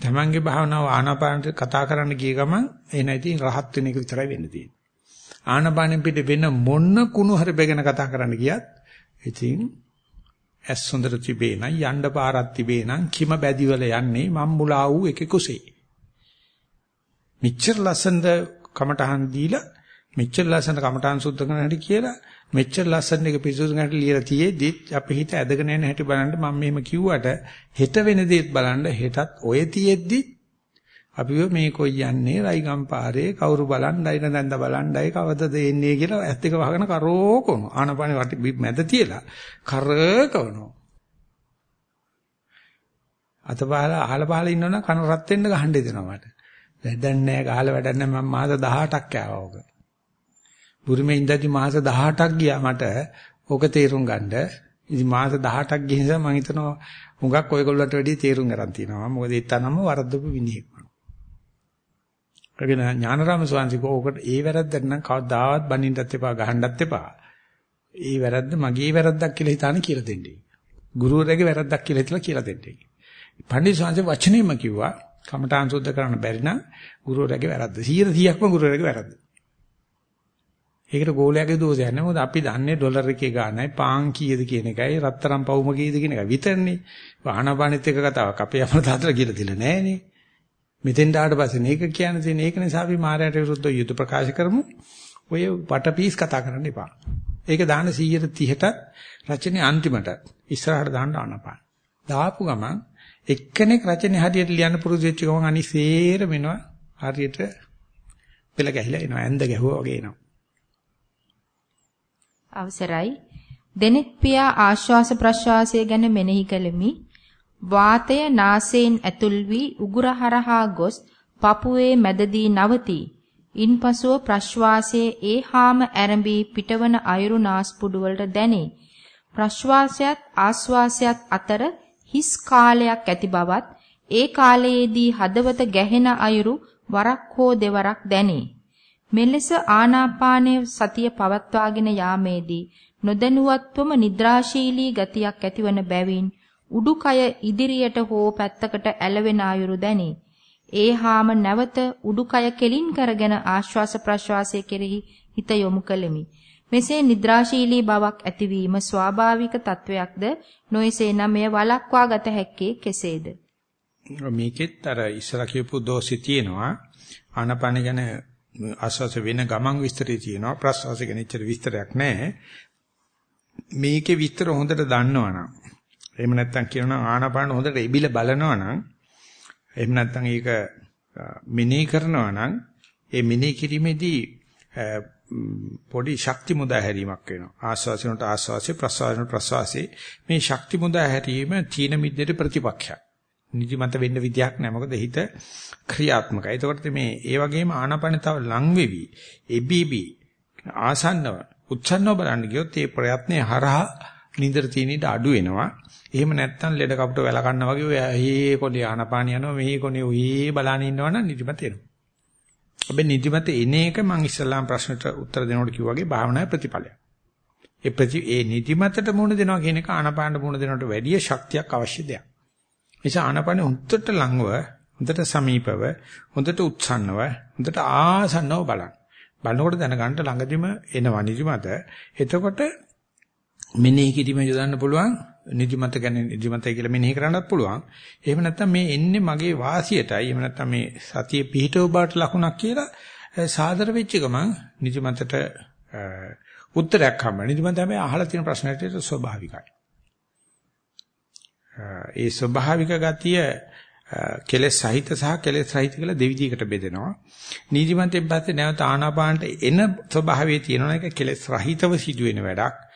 තමන්ගේ භාවනාව ආනාපානට කතා කරන්න ගිය ගමන් ඒ නැති රහත් වෙන එක විතරයි වෙන්න තියෙන්නේ. ආනාපානෙන් පිට වෙන මොන කුණු හරි බෙගෙන කතා කරන්න ගියත් ඉතින් ඇස් හොඳට තිබේ නම් යන්න පාරක් තිබේ නම් කිම බැදිවල යන්නේ මම් මුලා වූ එකෙකුසේ. මෙච්චර ලස්සනද කමටහන් දීලා මෙච්චර ලස්සන කමටහන් සුද්ධ කරන හැටි කියලා මෙච්චර ලස්සන එක පිසුසු ගන්නට ලියලා තියේදී අපි හිත ඇදගෙන යන හැටි බලන්න මම මෙහෙම කිව්වට හෙට වෙන දේත් බලන්න හෙටත් ඔය තියේදී අපි මේ කොයි යන්නේ? රයිගම් පාරේ කවුරු බලන්නයිද නැන්ද බලන්නයි කවදද එන්නේ කියලා ඇත් එක වහගෙන කරෝකන ආනපානේ වටි මැද තියලා කරකවනවා අතපහල අහල පහල ඉන්නවනම් කන රත් වෙන්න ගහන්න දෙනවා මට. වැඩක් නැහැ ගහලා වැඩක් නැහැ. මම මාස 18ක් ආවා ඔක බුරුමේ ඉඳද්දි මාස 18ක් ගියා මට. ඕක තේරුම් ගන්න. ඉතින් මාස 18ක් ගිය නිසා මම හිතනවා හුඟක් ඔයගොල්ලන්ට වැඩිය තේරුම් ගන්න තියෙනවා. මොකද ඒ තරම්ම වරද්දපු විනිහෙක් මම. ඒකන ඥානරාම ස්වාමීන් ඕකට ඒ වැරද්දක් නම් කවදාවත් බනින්නත් එපා ගහන්නත් එපා. ඒ වැරද්ද මගේ වැරද්දක් කියලා හිතාන කියලා දෙන්නේ. ගුරුවරයාගේ වැරද්දක් කියලා හිතලා කියලා දෙන්නේ. පණ්ඩිත ස්වාමීන් වචනේම කිව්වා කමඨාන් සුද්ධ කරන්න බැරි නම් ගුරුවරයාගේ වැරද්ද. 100%ක්ම ගුරුවරයාගේ වැරද්ද. ඒකට ගෝලයාගේ දෝෂයක් නෑ. මොකද අපි දන්නේ ඩොලර් එකේ ගානයි පාන් කීයද කියන එකයි රත්තරන් පවුම කීයද කියන එක විතරනේ. ආනපානෙත් එක කතාවක් අපේ අපර තාත්තලා කියලා දෙල නෑනේ. මෙතෙන් ඩාට පස්සේ මේක කියන්න තියෙන ඒක නිසා අපි මායයට විරුද්ධව යුද්ධ ප්‍රකාශ කරමු. ඔය වටපීස් කතා කරන්න එපා. ඒක දාන 130ට රචනයේ අන්තිමට ඉස්සරහට දාන්න ආනපාන. දාපු ගමන් එක්කෙනෙක් රචනයේ හරියට ලියන්න පුරුදු වෙච්ච ගමන් අනිසේර වෙනවා හරියට පෙළ ගැහිලා එනවා ඇඳ ගැහුවා වගේ එනවා. අවසරයි දෙනෙත් පියා ආශ්වාස ප්‍රශ්වාසය ගැන මෙනෙහි කළෙමි වාතය නාසයෙන් ඇතුල් වී උගුර හරහා ගොස් පපුවේ මැදදී නවතී. ඉන්පසුව ප්‍රශ්වාසයේ ඒහාම ඇරඹී පිටවන අයුරු නාස්පුඩු වලට දැනේ. ප්‍රශ්වාසයත් ආශ්වාසයත් අතර හිස් කාලයක් ඇති බවත් ඒ කාලයේදී හදවත ගැහෙන අයුරු වරක් හෝ දෙවරක් දැනේ. මෙලෙස ආනාපානයේ සතිය පවත්වාගෙන යාමේදී නොදැනුවත්වම නිද්‍රාශීලී ගතියක් ඇතිවන බැවින් උඩුකය ඉදිරියට හෝ පැත්තකට ඇලවෙන අයුරු දැනේ. ඒ හාම නැවත උඩුකය කෙලින් කරගෙන ආශ්වාස ප්‍රශ්වාසයේ කෙරෙහි හිත යොමු කළෙමි. මෙසේ නිද්‍රාශීලී බවක් ඇතිවීම ස්වාභාවික තත්වයක්ද නොයසේ නමය වළක්වා ගත හැක්කේ කෙසේද? මේකෙත් අර ඉස්සර කියපු දෝෂي තියෙනවා ආනපන ගැන ආස්වාස වෙන ගමන් විස්තරය තියෙනවා ප්‍රස්වාස ගැන ඉච්චර විස්තරයක් නැහැ මේකේ විස්තර හොඳට දන්නවනම් එහෙම නැත්නම් කියනවා ආනාපාන හොඳට එබිල බලනවනම් එහෙම නැත්නම් ඒක මිනී කරනවා නම් ඒ මිනී කිරීමේදී පොඩි ශක්ති මුදා හැරීමක් වෙනවා ආස්වාසිනට ආස්වාසිය ප්‍රස්වාසනට ප්‍රස්වාසී මේ ශක්ති මුදා හැරීම තීන මිද්දේට ප්‍රතිපක්ෂයක් නිදිමත වෙන්න විදියක් නැහැ. මොකද හිත ක්‍රියාත්මකයි. ඒකට මේ ඒ වගේම ආනාපාන තව ලං වෙවි. එබීබි ආසන්නව උච්චන්නව බලන්න ගියොත් ඒ ප්‍රයත්නේ හරහා නින්දර තියෙන අඩු වෙනවා. එහෙම නැත්නම් ලෙඩ කපුට වැල කන්න වගේ ඔය හේ කොලේ ආනාපාන යනවා මේ කොනේ ඔය බලන ඉන්නවනම් නිදිමත එනවා. හැබැයි නිදිමත එන එක මම ඉස්සල්ලාම ප්‍රශ්නට උත්තර දෙනකොට කිව්වා වගේ භාවනාවේ ප්‍රතිඵලයක්. ඒ ප්‍රති ඒ නිදිමතට මුහුණ දෙනවා කියන එක ආනාපානට මුහුණ දෙනවට වැඩිය ශක්තියක් අවශ්‍ය දෙයක්. නිසා ආනපන හොඳට ලංව, හොඳට සමීපව, හොඳට උත්සන්නව, හොඳට ආසන්නව බලන්න. බලනකොට දැනගන්න ළඟදිම එනවා නිදිමත. එතකොට මෙනෙහි කිරීම යොදන්න පුළුවන්. නිදිමත ගැන නිදිමතයි කියලා මෙනෙහි කරන්නත් පුළුවන්. එහෙම නැත්නම් මේ එන්නේ මගේ වාසියටයි. එහෙම නැත්නම් මේ සතිය පිහිටව බාට ලකුණක් කියලා සාදර වෙච්ච ගමන් නිදිමතට උත්තරයක් හම්බ. නිදිමත හැබැයි අහලා තියෙන ප්‍රශ්නට ස්වභාවිකයි. ඒ ස්වභාවික ගතිය කෙලෙස් සහිත සහ කෙලෙස් රහිත කියලා දෙවිදිහකට බෙදෙනවා. නීතිමන්තයෙන් පස්සේ නැවත ආනාපානට එන ස්වභාවයේ තියෙනවා ඒක කෙලෙස් රහිතව සිදුවෙන වැඩක්.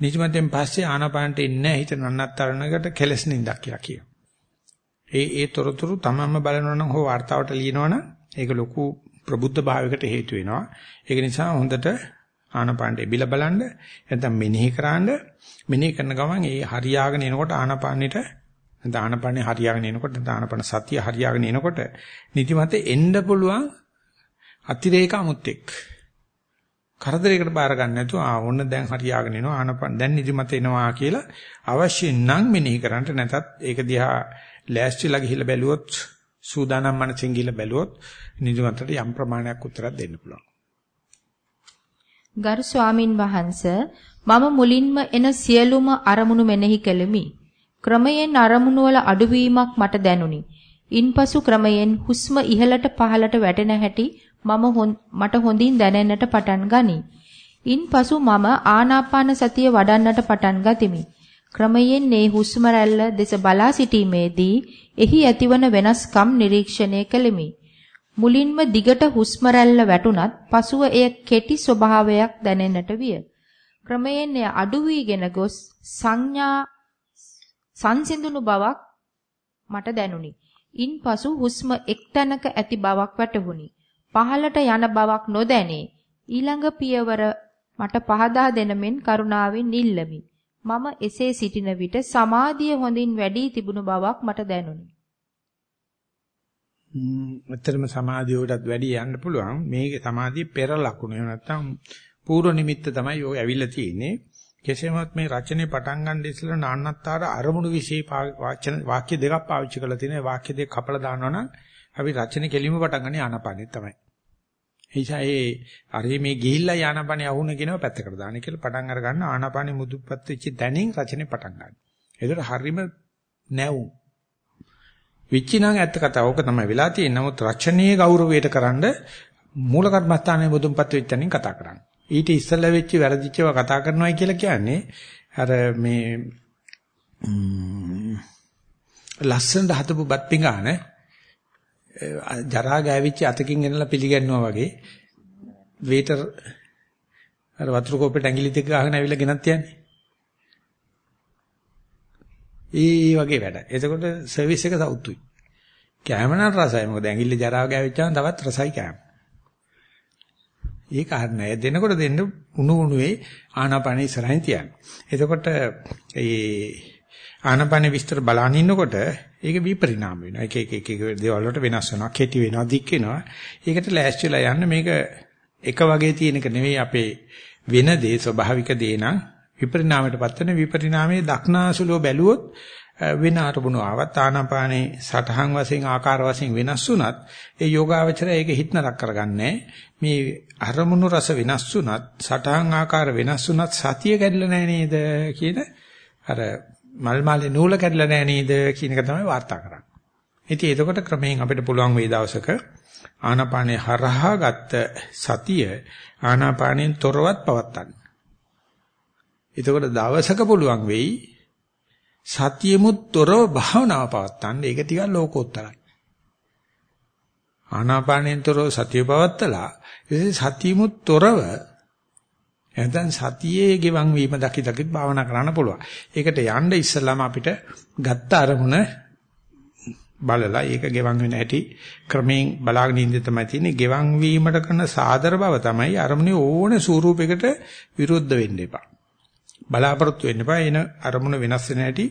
නිදිමතෙන් පස්සේ ආනාපානට එන්නේ නැහැ හිත නන්නත්තරණකට කෙලස් නින්දක් කියලා කියනවා. ඒ ඒ තොරතුරු තමම බලනවා නම් හෝ වார்த்தාවට ලියනවනම් ඒක ලොකු ප්‍රබුද්ධ භාවයකට හේතු වෙනවා. ඒක නිසා හොඳට ආනාපානට බිල බලන්න නැත්නම් මෙනෙහි කරාන්න මෙනෙහි කරන ගමන් ඒ හරියාගෙන එනකොට ආනාපානෙට දානපණේ හරියාගෙන එනකොට දානපණ සතිය හරියාගෙන එනකොට නිදිමතේ එන්න පුළුවන් අතිරේක අමුත්‍යක්. කරදරයකට බාර ගන්න නැතුව ආ ඕන්න දැන් හරියාගෙන එනවා ආනපන දැන් නිදිමත එනවා කියලා අවශ්‍ය නම් මෙනෙහි කරන්න නැතත් ඒක දිහා ලෑස්තිලා ගිහිල්ලා බැලුවොත් සූදානම් මනසින් ගිහිල්ලා බැලුවොත් නිදිමතට යම් ප්‍රමාණයක් උත්තරයක් දෙන්න පුළුවන්. ගරු ස්වාමින් වහන්සේ මම මුලින්ම එන සියලුම අරමුණු මෙනෙහි කළෙමි. ක්‍රමයෙන් අරමුණු වල අඩුවීමක් මට දැනුනි. ඉන්පසු ක්‍රමයෙන් හුස්ම ඉහළට පහළට වැටෙන හැටි මම මට හොඳින් දැනෙන්නට පටන් ගනී. ඉන්පසු මම ආනාපාන සතිය වඩන්නට පටන් ගතිමි. ක්‍රමයෙන් මේ හුස්ම රැල්ල දෙස බලා සිටීමේදී එහි ඇතිවන වෙනස්කම් නිරීක්ෂණය කළෙමි. මුලින්ම දිගට හුස්ම රැල්ල වැටුණත් පසුව එය කෙටි ස්වභාවයක් දැනෙන්නට විය. ක්‍රමයෙන් එය අඩු වීගෙන ගොස් සංඥා සංසිඳුණු බවක් මට දැනුනි. ඉන්පසු හුස්ම එක්තැනක ඇති බවක් වැටහුණි. පහළට යන බවක් නොදැනේ. ඊළඟ පියවර මට පහදා දෙනමෙන් කරුණාවෙන් ඉල්ලමි. මම එසේ සිටින විට සමාධිය හොඳින් වැඩි තිබුණු බවක් මට දැනුනි. ඇත්තටම සමාධියටත් වැඩි යන්න පුළුවන්. මේකේ සමාධිය පෙර ලකුණ. එහෙම නැත්නම් පූර්ව නිමිත්ත තමයි ඔය ඇවිල්ලා තියෙන්නේ. කෙසේමත් මේ රචනයේ පටන් ගන්න ඉස්සෙල්ලා නාන්නත්තර අරමුණු વિશે වාචන වාක්‍ය දෙකක් පාවිච්චි කරලා තියෙනවා. වාක්‍ය දෙක කපලා දානවනම් අපි රචනයේ කෙලින්ම පටන් ගන්නේ ආනපනෙ තමයි. එයිසා ඒ අරේ මේ ගිහිල්ලා ආනපනෙ අහුන කියනවා පැත්තකට දාන්න කියලා පටන් අර ගන්න ආනපනෙ මුදුපත් වෙච්ච තැනින් රචනයේ පටන් ගන්න. ඒකට හරීම නැවුම්. විචිනං ඇත්ත කතාව ඕක තමයි වෙලා තියෙන්නේ. නමුත් රචනයේ ගෞරවයට කරන්ඩ මූල කර්මස්ථානයේ මුදුන්පත් වෙච්ච තැනින් කතා කරන්නේ. ඊට ඉස්සෙල්ලා වෙච්ච වැරදිච්චව කතා කරනවායි කියලා කියන්නේ අර මේ ලස්සනට හතපු බත් පිඟාන ජරා ගෑවිච්ච අතකින් ගෙනලා පිළිගන්නවා වගේ වේටර් අර වතුර කෝප්පෙට ඇඟිලි දෙක ගහගෙන ඇවිල්ලා ගෙනත් යන්නේ. ඒ වගේ වැඩ. එතකොට සර්විස් එක සවුතුයි. කැම නම් රසයි. මොකද ඇඟිල්ල ජරාව ගෑවිච්චාම තවත් රසයි කැම. ඒක හරිනෑ. දෙනකොට දෙන්න උණු උණුවේ ආනාපාන ඉස්සරහින් තියන්න. එතකොට ඒ ආනාපාන විස්තර බලන ඉන්නකොට ඒක විපරිණාම වෙනවා. එක එක එක එක දේවල් වලට වෙනස් වෙනවා. කෙටි වෙනවා, දික් වෙනවා. ඒකට ලෑස්තිලා යන්න මේක එක වගේ තියෙන එක නෙවෙයි අපේ වෙන දේ ස්වභාවික දේ නම් විපරිණාමයටපත් වෙන විපරිණාමයේ දක්නාසුලෝ බැලුවොත් වෙන අරමුණු ආවත් ආනාපානේ සටහන් වශයෙන් ආකාර වශයෙන් වෙනස් වුණත් ඒ යෝගාවචරය ඒක හිටනරක් කරගන්නේ මේ අරමුණු රස වෙනස් වුණත් සටහන් ආකාර වෙනස් වුණත් සතිය කැඩලා නැහැ නේද කියන අර මල් මාලේ නූල කැඩලා නැහැ නේද කියන එක තමයි වාර්තා කරන්නේ. ඉතින් එතකොට ක්‍රමයෙන් අපිට පුළුවන් මේ දවසක ආනාපානේ හරහා ගත්ත සතිය ආනාපානෙන් තොරවත් පවත්තන්න. එතකොට දවසක පුළුවන් වෙයි සතියෙමුත් තොරව භාවනාව පවත්තන්න. ඒක ටිකක් ලෝකෝත්තරයි. ආනාපානෙන් තොරව සතිය පවත්තලා ඒ සතියෙමුත් තොරව එතෙන් සතියේ ගෙවන් වීම දකි දකිත් භාවනා කරන්න පුළුවන්. ඒකට යන්න ඉස්සෙල්ලාම අපිට ගත්ත අරමුණ බලලා ඒක ගෙවන් වෙන හැටි ක්‍රමයෙන් බලාගෙන ඉඳ තමයි තියෙන්නේ. ගෙවන් වීමට කරන සාදර බව තමයි අරමුණේ ඕන ස්වරූපයකට විරුද්ධ වෙන්න එපා. බලාපොරොත්තු වෙන්න එපා. එන අරමුණ වෙනස් වෙන හැටි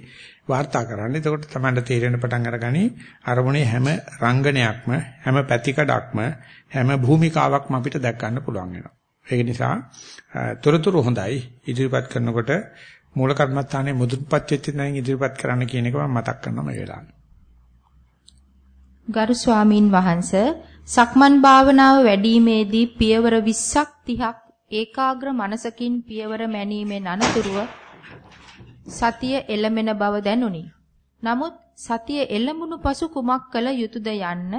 වාර්තා කරන්න. එතකොට තමයි තේරෙන පටන් අරගනි අරමුණේ හැම රංගනයක්ම හැම පැතිකඩක්ම හැම භූමිකාවක්ම අපිට දැක් ගන්න පුළුවන් වෙනවා. ඒක නිසා තොරතුරු හොඳයි. ඉදිරිපත් කරනකොට මූල කර්මස්ථානයේ මුදුන්පත් වෙච්ච තැනින් ඉදිරිපත් කරන්න කියන එක මම මතක් කරනවා මේ වෙලාවේ. ගරු ස්වාමින් වහන්සේ සක්මන් භාවනාව වැඩිීමේදී පියවර 20ක් 30ක් ඒකාග්‍ර මනසකින් පියවර මැනීමෙන් අනතුරුව සතිය එළමෙන බව දැනුනි. නමුත් සතිය එළඹුණු පසු කුමක් කළ යුතුද යන්න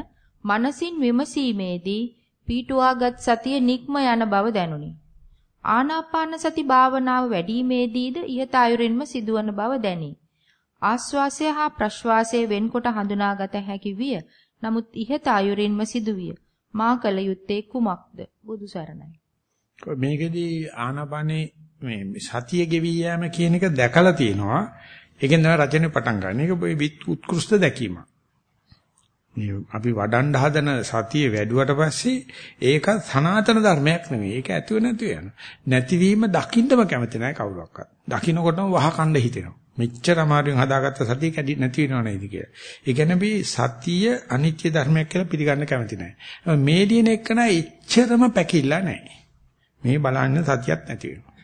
මනසින් විමසීමේදී පීටුවාගත් සතිය නික්ම යන බව දැනුනි. ආනාපාන සති භාවනාව වැඩිීමේදීද ইহත ආයුරින්ම සිදුවන බව දැනේ. ආශ්වාසය හා ප්‍රශ්වාසය වෙන්කොට හඳුනාගත හැකි විය. නමුත් ඉහත අයුරින්ම සිදුවිය. මා කල යුත්තේ කුමක්ද? බුදු සරණයි. මේකෙදී ආනාපානේ මේ සතිය ගෙවි යෑම කියන එක දැකලා තියෙනවා. ඒකෙන් තමයි රචනය පටන් ගන්න. ඒක උත්කෘෂ්ඨ දැකීමක්. මේ අපි වඩන්න හදන සතිය වැඩුවට පස්සේ ඒක සනාතන ධර්මයක් නෙවෙයි. ඒක ඇතුව නැතුව යන. නැතිවීම දකින්නම කැමති නැහැ කවුරක්වත්. දකින්නකොටම වහ කණ්ඩ හිතෙනවා. මෙච්චර අමාරුවෙන් හදාගත්ත සතිය කැඩි නැති වෙනව නේද කියලා. ඒ කියන්නේ අපි සතිය අනිත්‍ය ධර්මයක් කියලා පිළිගන්න කැමති නැහැ. මේ දින එක්කන එච්චරම පැකිලා නැහැ. මේ බලන්න සතියක් නැති වෙනවා.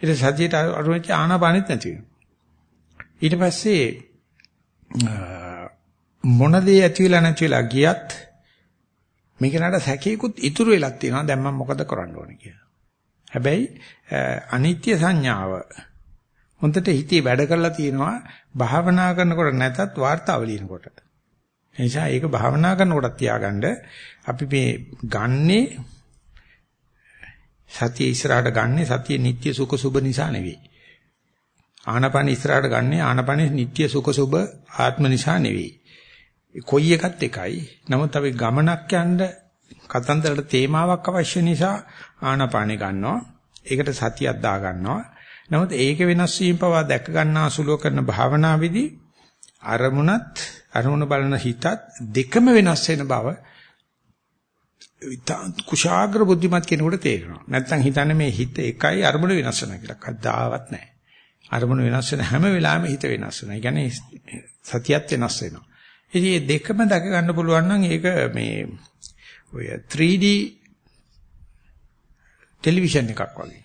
ඊට සතියට අරුවෙච්ච ආනාපානෙත් නැති වෙනවා. ඊට පස්සේ මොන දේ ඇති වෙලා නැති වෙලා ගියත් මේක නට සැකේකුත් ඉතුරු වෙලක් තියෙනවා දැන් මම මොකද කරන්න ඕනේ කියලා. හැබැයි අනිත්‍ය සංඥාව හොඳට හිතේ වැඩ කරලා තියෙනවා භාවනා කරනකොට නැතත් වාර්තාව ලියනකොට. එනිසා ඒක භාවනා කරනකොට තියාගන්න අපි මේ ගන්නේ සතිය ඉස්සරහට ගන්නේ සතිය නිට්ටය සුඛ සුබ නිසා නෙවෙයි. ආනපන ඉස්සරහට ගන්නේ ආනපනේ නිට්ටය සුඛ සුබ ආත්ම නිසා නෙවෙයි. කොයි එකත් එකයි. නමුත් අපි ගමනක් යන්න කතන්දරට තේමාවක් අවශ්‍ය නිසා ආනපානෙ ගන්නවා. ඒකට සතියක් දා ගන්නවා. නමුත් ඒක වෙනස් වීම පවා දැක ගන්නා සුලුව කරන භාවනාවේදී අරමුණත් අරමුණ බලන හිතත් දෙකම වෙනස් වෙන බව කුශාග්‍ර බුද්ධිමත් කෙනෙකුට තේරෙනවා. නැත්තම් හිතන්නේ මේ හිත එකයි අරමුණ වෙනස් වෙනවා කියලා. කද්දාවත් නැහැ. අරමුණ වෙනස් වෙන හැම වෙලාවෙම හිත වෙනස් වෙනවා. ඒ කියන්නේ සතියත් වෙනස් වෙනවා. ඉතින් මේ දෙකම දැක ගන්න පුළුවන් නම් ඒක මේ ඔය 3D ටෙලිවිෂන් එකක් වගේ.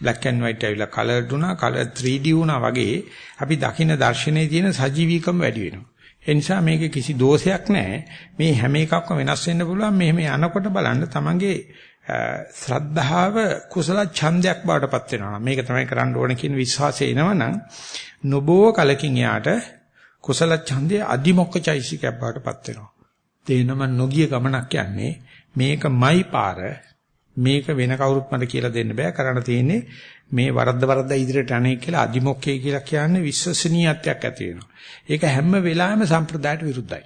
black and white ඇවිල්ලා colored වුණා, color 3D වුණා වගේ අපි දකින්න දර්ශනයේ තියෙන සජීවීකම වැඩි වෙනවා. ඒ නිසා මේකේ කිසි දෝෂයක් නැහැ. මේ හැම එකක්ම වෙනස් වෙන්න පුළුවන්. මෙහෙම යනකොට බලන්න තමන්ගේ ශ්‍රද්ධාව කුසල ඡන්දයක් බවට පත් වෙනවා. මේක තමයි කරන්න ඕන කියන විශ්වාසය එනවනම් නොබෝ කලකින් යාට කුසල ඡන්දයේ අදිමොක්කචෛසිකයක් බවට පත් වෙනවා. තේනම නොගිය ගමනක් යන්නේ මේකමයි පාර මේක වෙන කවුරුත් මට කියලා දෙන්න බෑ කරන්න තියෙන්නේ මේ වරද්ද වරද්ද ඉදිරියට අනේ කියලා අදිමොක්කේ කියලා කියන්නේ විශ්වසනීයත්වයක් ඇති වෙනවා. ඒක හැම වෙලාවෙම සම්ප්‍රදායට විරුද්ධයි.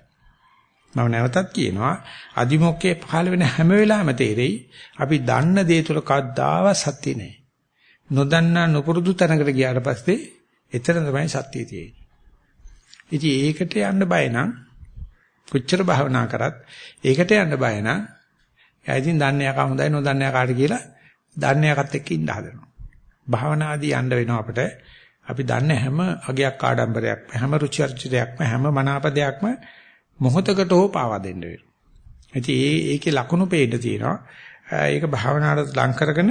මම නැවතත් කියනවා අදිමොක්කේ පහළ වෙන හැම වෙලාවෙම තේරෙයි අපි දන්න දේ තුල කද්දාව සත්‍ය නෑ. නොදන්නා නොපුරුදු තැනකට ගියාට පස්සේ එතන තමයි සත්‍යය තියෙන්නේ. ඉතින් ඒකට යන්න බය නම් කොච්චර භාවනා කරත් ඒකට යන්න බය නම් එයා ඉතින් දන්නේ යකා හොඳයි නොදන්නේ යකාට කියලා දන්නේ යකත් එක්ක ඉන්න හදනවා. භාවනාදී යන්න වෙනවා අපිට. අපි දන්නේ හැම අගයක් ආඩම්බරයක්ම හැම රුචි අරුචියක්ම හැම මනාපදයක්ම මොහොතකට හෝ පාවා දෙන්න වෙනවා. ඉතින් ඒ ඒකේ ලකුණු පේන්න තියෙනවා. ඒක භාවනාවට ලං කරගෙන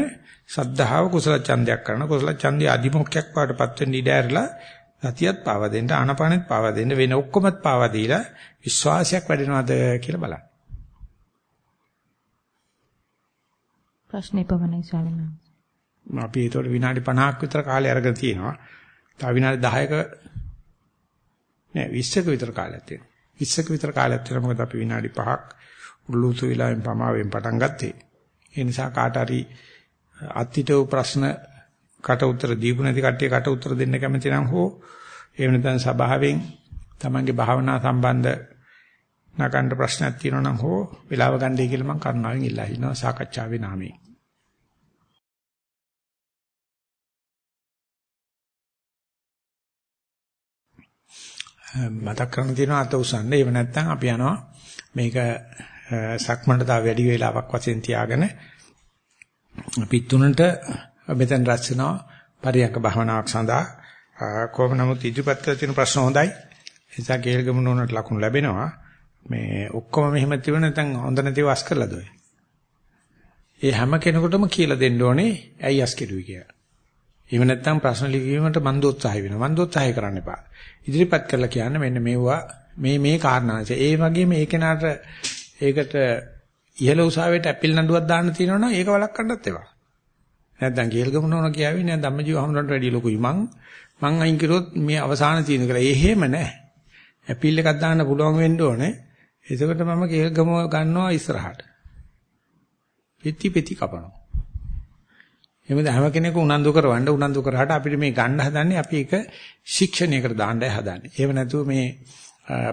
සද්ධාව කුසල ඡන්දයක් කරන කුසල ඡන්දය අධිමුඛයක් පාටපත් වෙන්න ඉඩ ඇරලා සතියත් පාවා දෙන්න ආනපානෙත් පාවා දෙන්න වෙන ඔක්කොමත් පාවා දීලා විශ්වාසයක් වැඩෙනවද කියලා බලන්න. ප්‍රශ්නේ පමණයි ස්වාමීන් වහන්සේ. අපි ඒතකොට විනාඩි 50ක් විතර කාලය අරගෙන තියෙනවා. තව විනාඩි 10ක නෑ 20ක විතර කාලයක් තියෙනවා. 20ක විතර කාලයක් තියෙනවා මොකද අපි විනාඩි 5ක් උරුලුතු වෙලාවෙන් පමාවෙන් පටන් ගත්තේ. ඒ නිසා කාට හරි අත්හිටව ප්‍රශ්න කට උතර දීපු නැති කට්ටිය කට උතර දෙන්න කැමති නම් හෝ එහෙම නැත්නම් සභාවෙන් තමන්ගේ භාවනා සම්බන්ධ නගන්න ප්‍රශ්නක් තියෙනවා නම් හෝ වෙලාව ගන්නයි කියලා මම කරුණාවෙන් ඉල්ලා හිනවා සාකච්ඡාවේ නාමයෙන්. මතක් කරන්න තියෙනවා අත උසන්න. එහෙම නැත්නම් අපි යනවා මේක සක්මණට තව වැඩි වේලාවක් වශයෙන් තියාගෙන අපි තුනට මෙතෙන් රැස් වෙනවා පරියන්ක භාවනාවක් සඳහා කොහොම නමුත් ඉදිරිපත් කර තියෙන ප්‍රශ්න හොඳයි. ඒ නිසා කේල්ගම නෝනට ලකුණු ලැබෙනවා. මේ ඔක්කොම මෙහෙම තිබුණ නැත්නම් හොඳ නැතිව අස් කරලාද ඔය? ඒ හැම කෙනෙකුටම කියලා දෙන්න ඕනේ ඇයි අස් කෙරුවේ කියලා. එහෙම නැත්නම් ප්‍රශ්න ලිවීමට මන් දෝත්සාහය වෙනවා. මන් දෝත්සාහය කරන්න එපා. ඉදිරිපත් කරලා කියන්න මෙන්න මේවා මේ මේ කාරණාංශ. ඒ වගේම ඒ කෙනාට ඒකට ඉහළ උසාවියට ඇපිල් නඩුවක් දාන්න තියෙනවනම් ඒක වළක්වන්නත් එපා. නැත්නම් කේල්ගම නෝන කියාවේ නෑ ධම්මජීව හමුරන්ට වැඩි ලොකුයි මං මං අයින් කරොත් මේ අවසාන තියෙන කියලා. එහෙම නෑ. ඇපිල් එකක් දාන්න පුළුවන් වෙන්න ඕනේ. එතකොට මම කේල්ගම ගන්නවා ඉස්සරහට. පෙති පෙති කපනවා. එහෙමද හැම කෙනෙකු උනන්දු කරවන්න උනන්දු කරාට අපිට මේ ගන්න හදන්නේ අපි ඒක ශික්ෂණයකට දාන්නයි හදන්නේ. එහෙම නැතුව මේ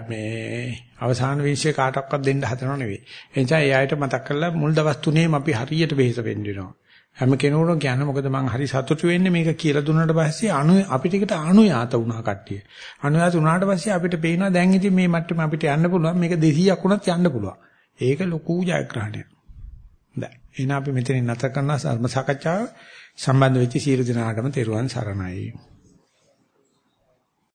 මේ අවසාන විශ්ය කාටවත් දෙන්න හදනව නෙවෙයි. ඒ නිසා ඒ අයට මතක් කරලා මුල් දවස් තුනේම අපි හරියට වෙහෙස වෙන්න වෙනවා. හැම කෙනෙකුටම කියන්න මොකද මං හරි සතුටු වෙන්නේ මේක කියලා දුන්නාට පස්සේ අනු අපිට එකට අනුයාත වුණා කට්ටිය. අනුයාත වුණාට පස්සේ අපිට පේනවා දැන් ඉතින් මේ මට්ටම අපිට යන්න පුළුවන් මේක 200ක් වුණත් යන්න පුළුවන්. ඒක ලොකු ජයග්‍රහණයක්. දැන් එහෙනම් අපි මෙතනින් නැතර කරන සම්ම සාකච්ඡාව සම්බන්ධ වෙච්ච සියලු දෙනාටම තෙරුවන් සරණයි.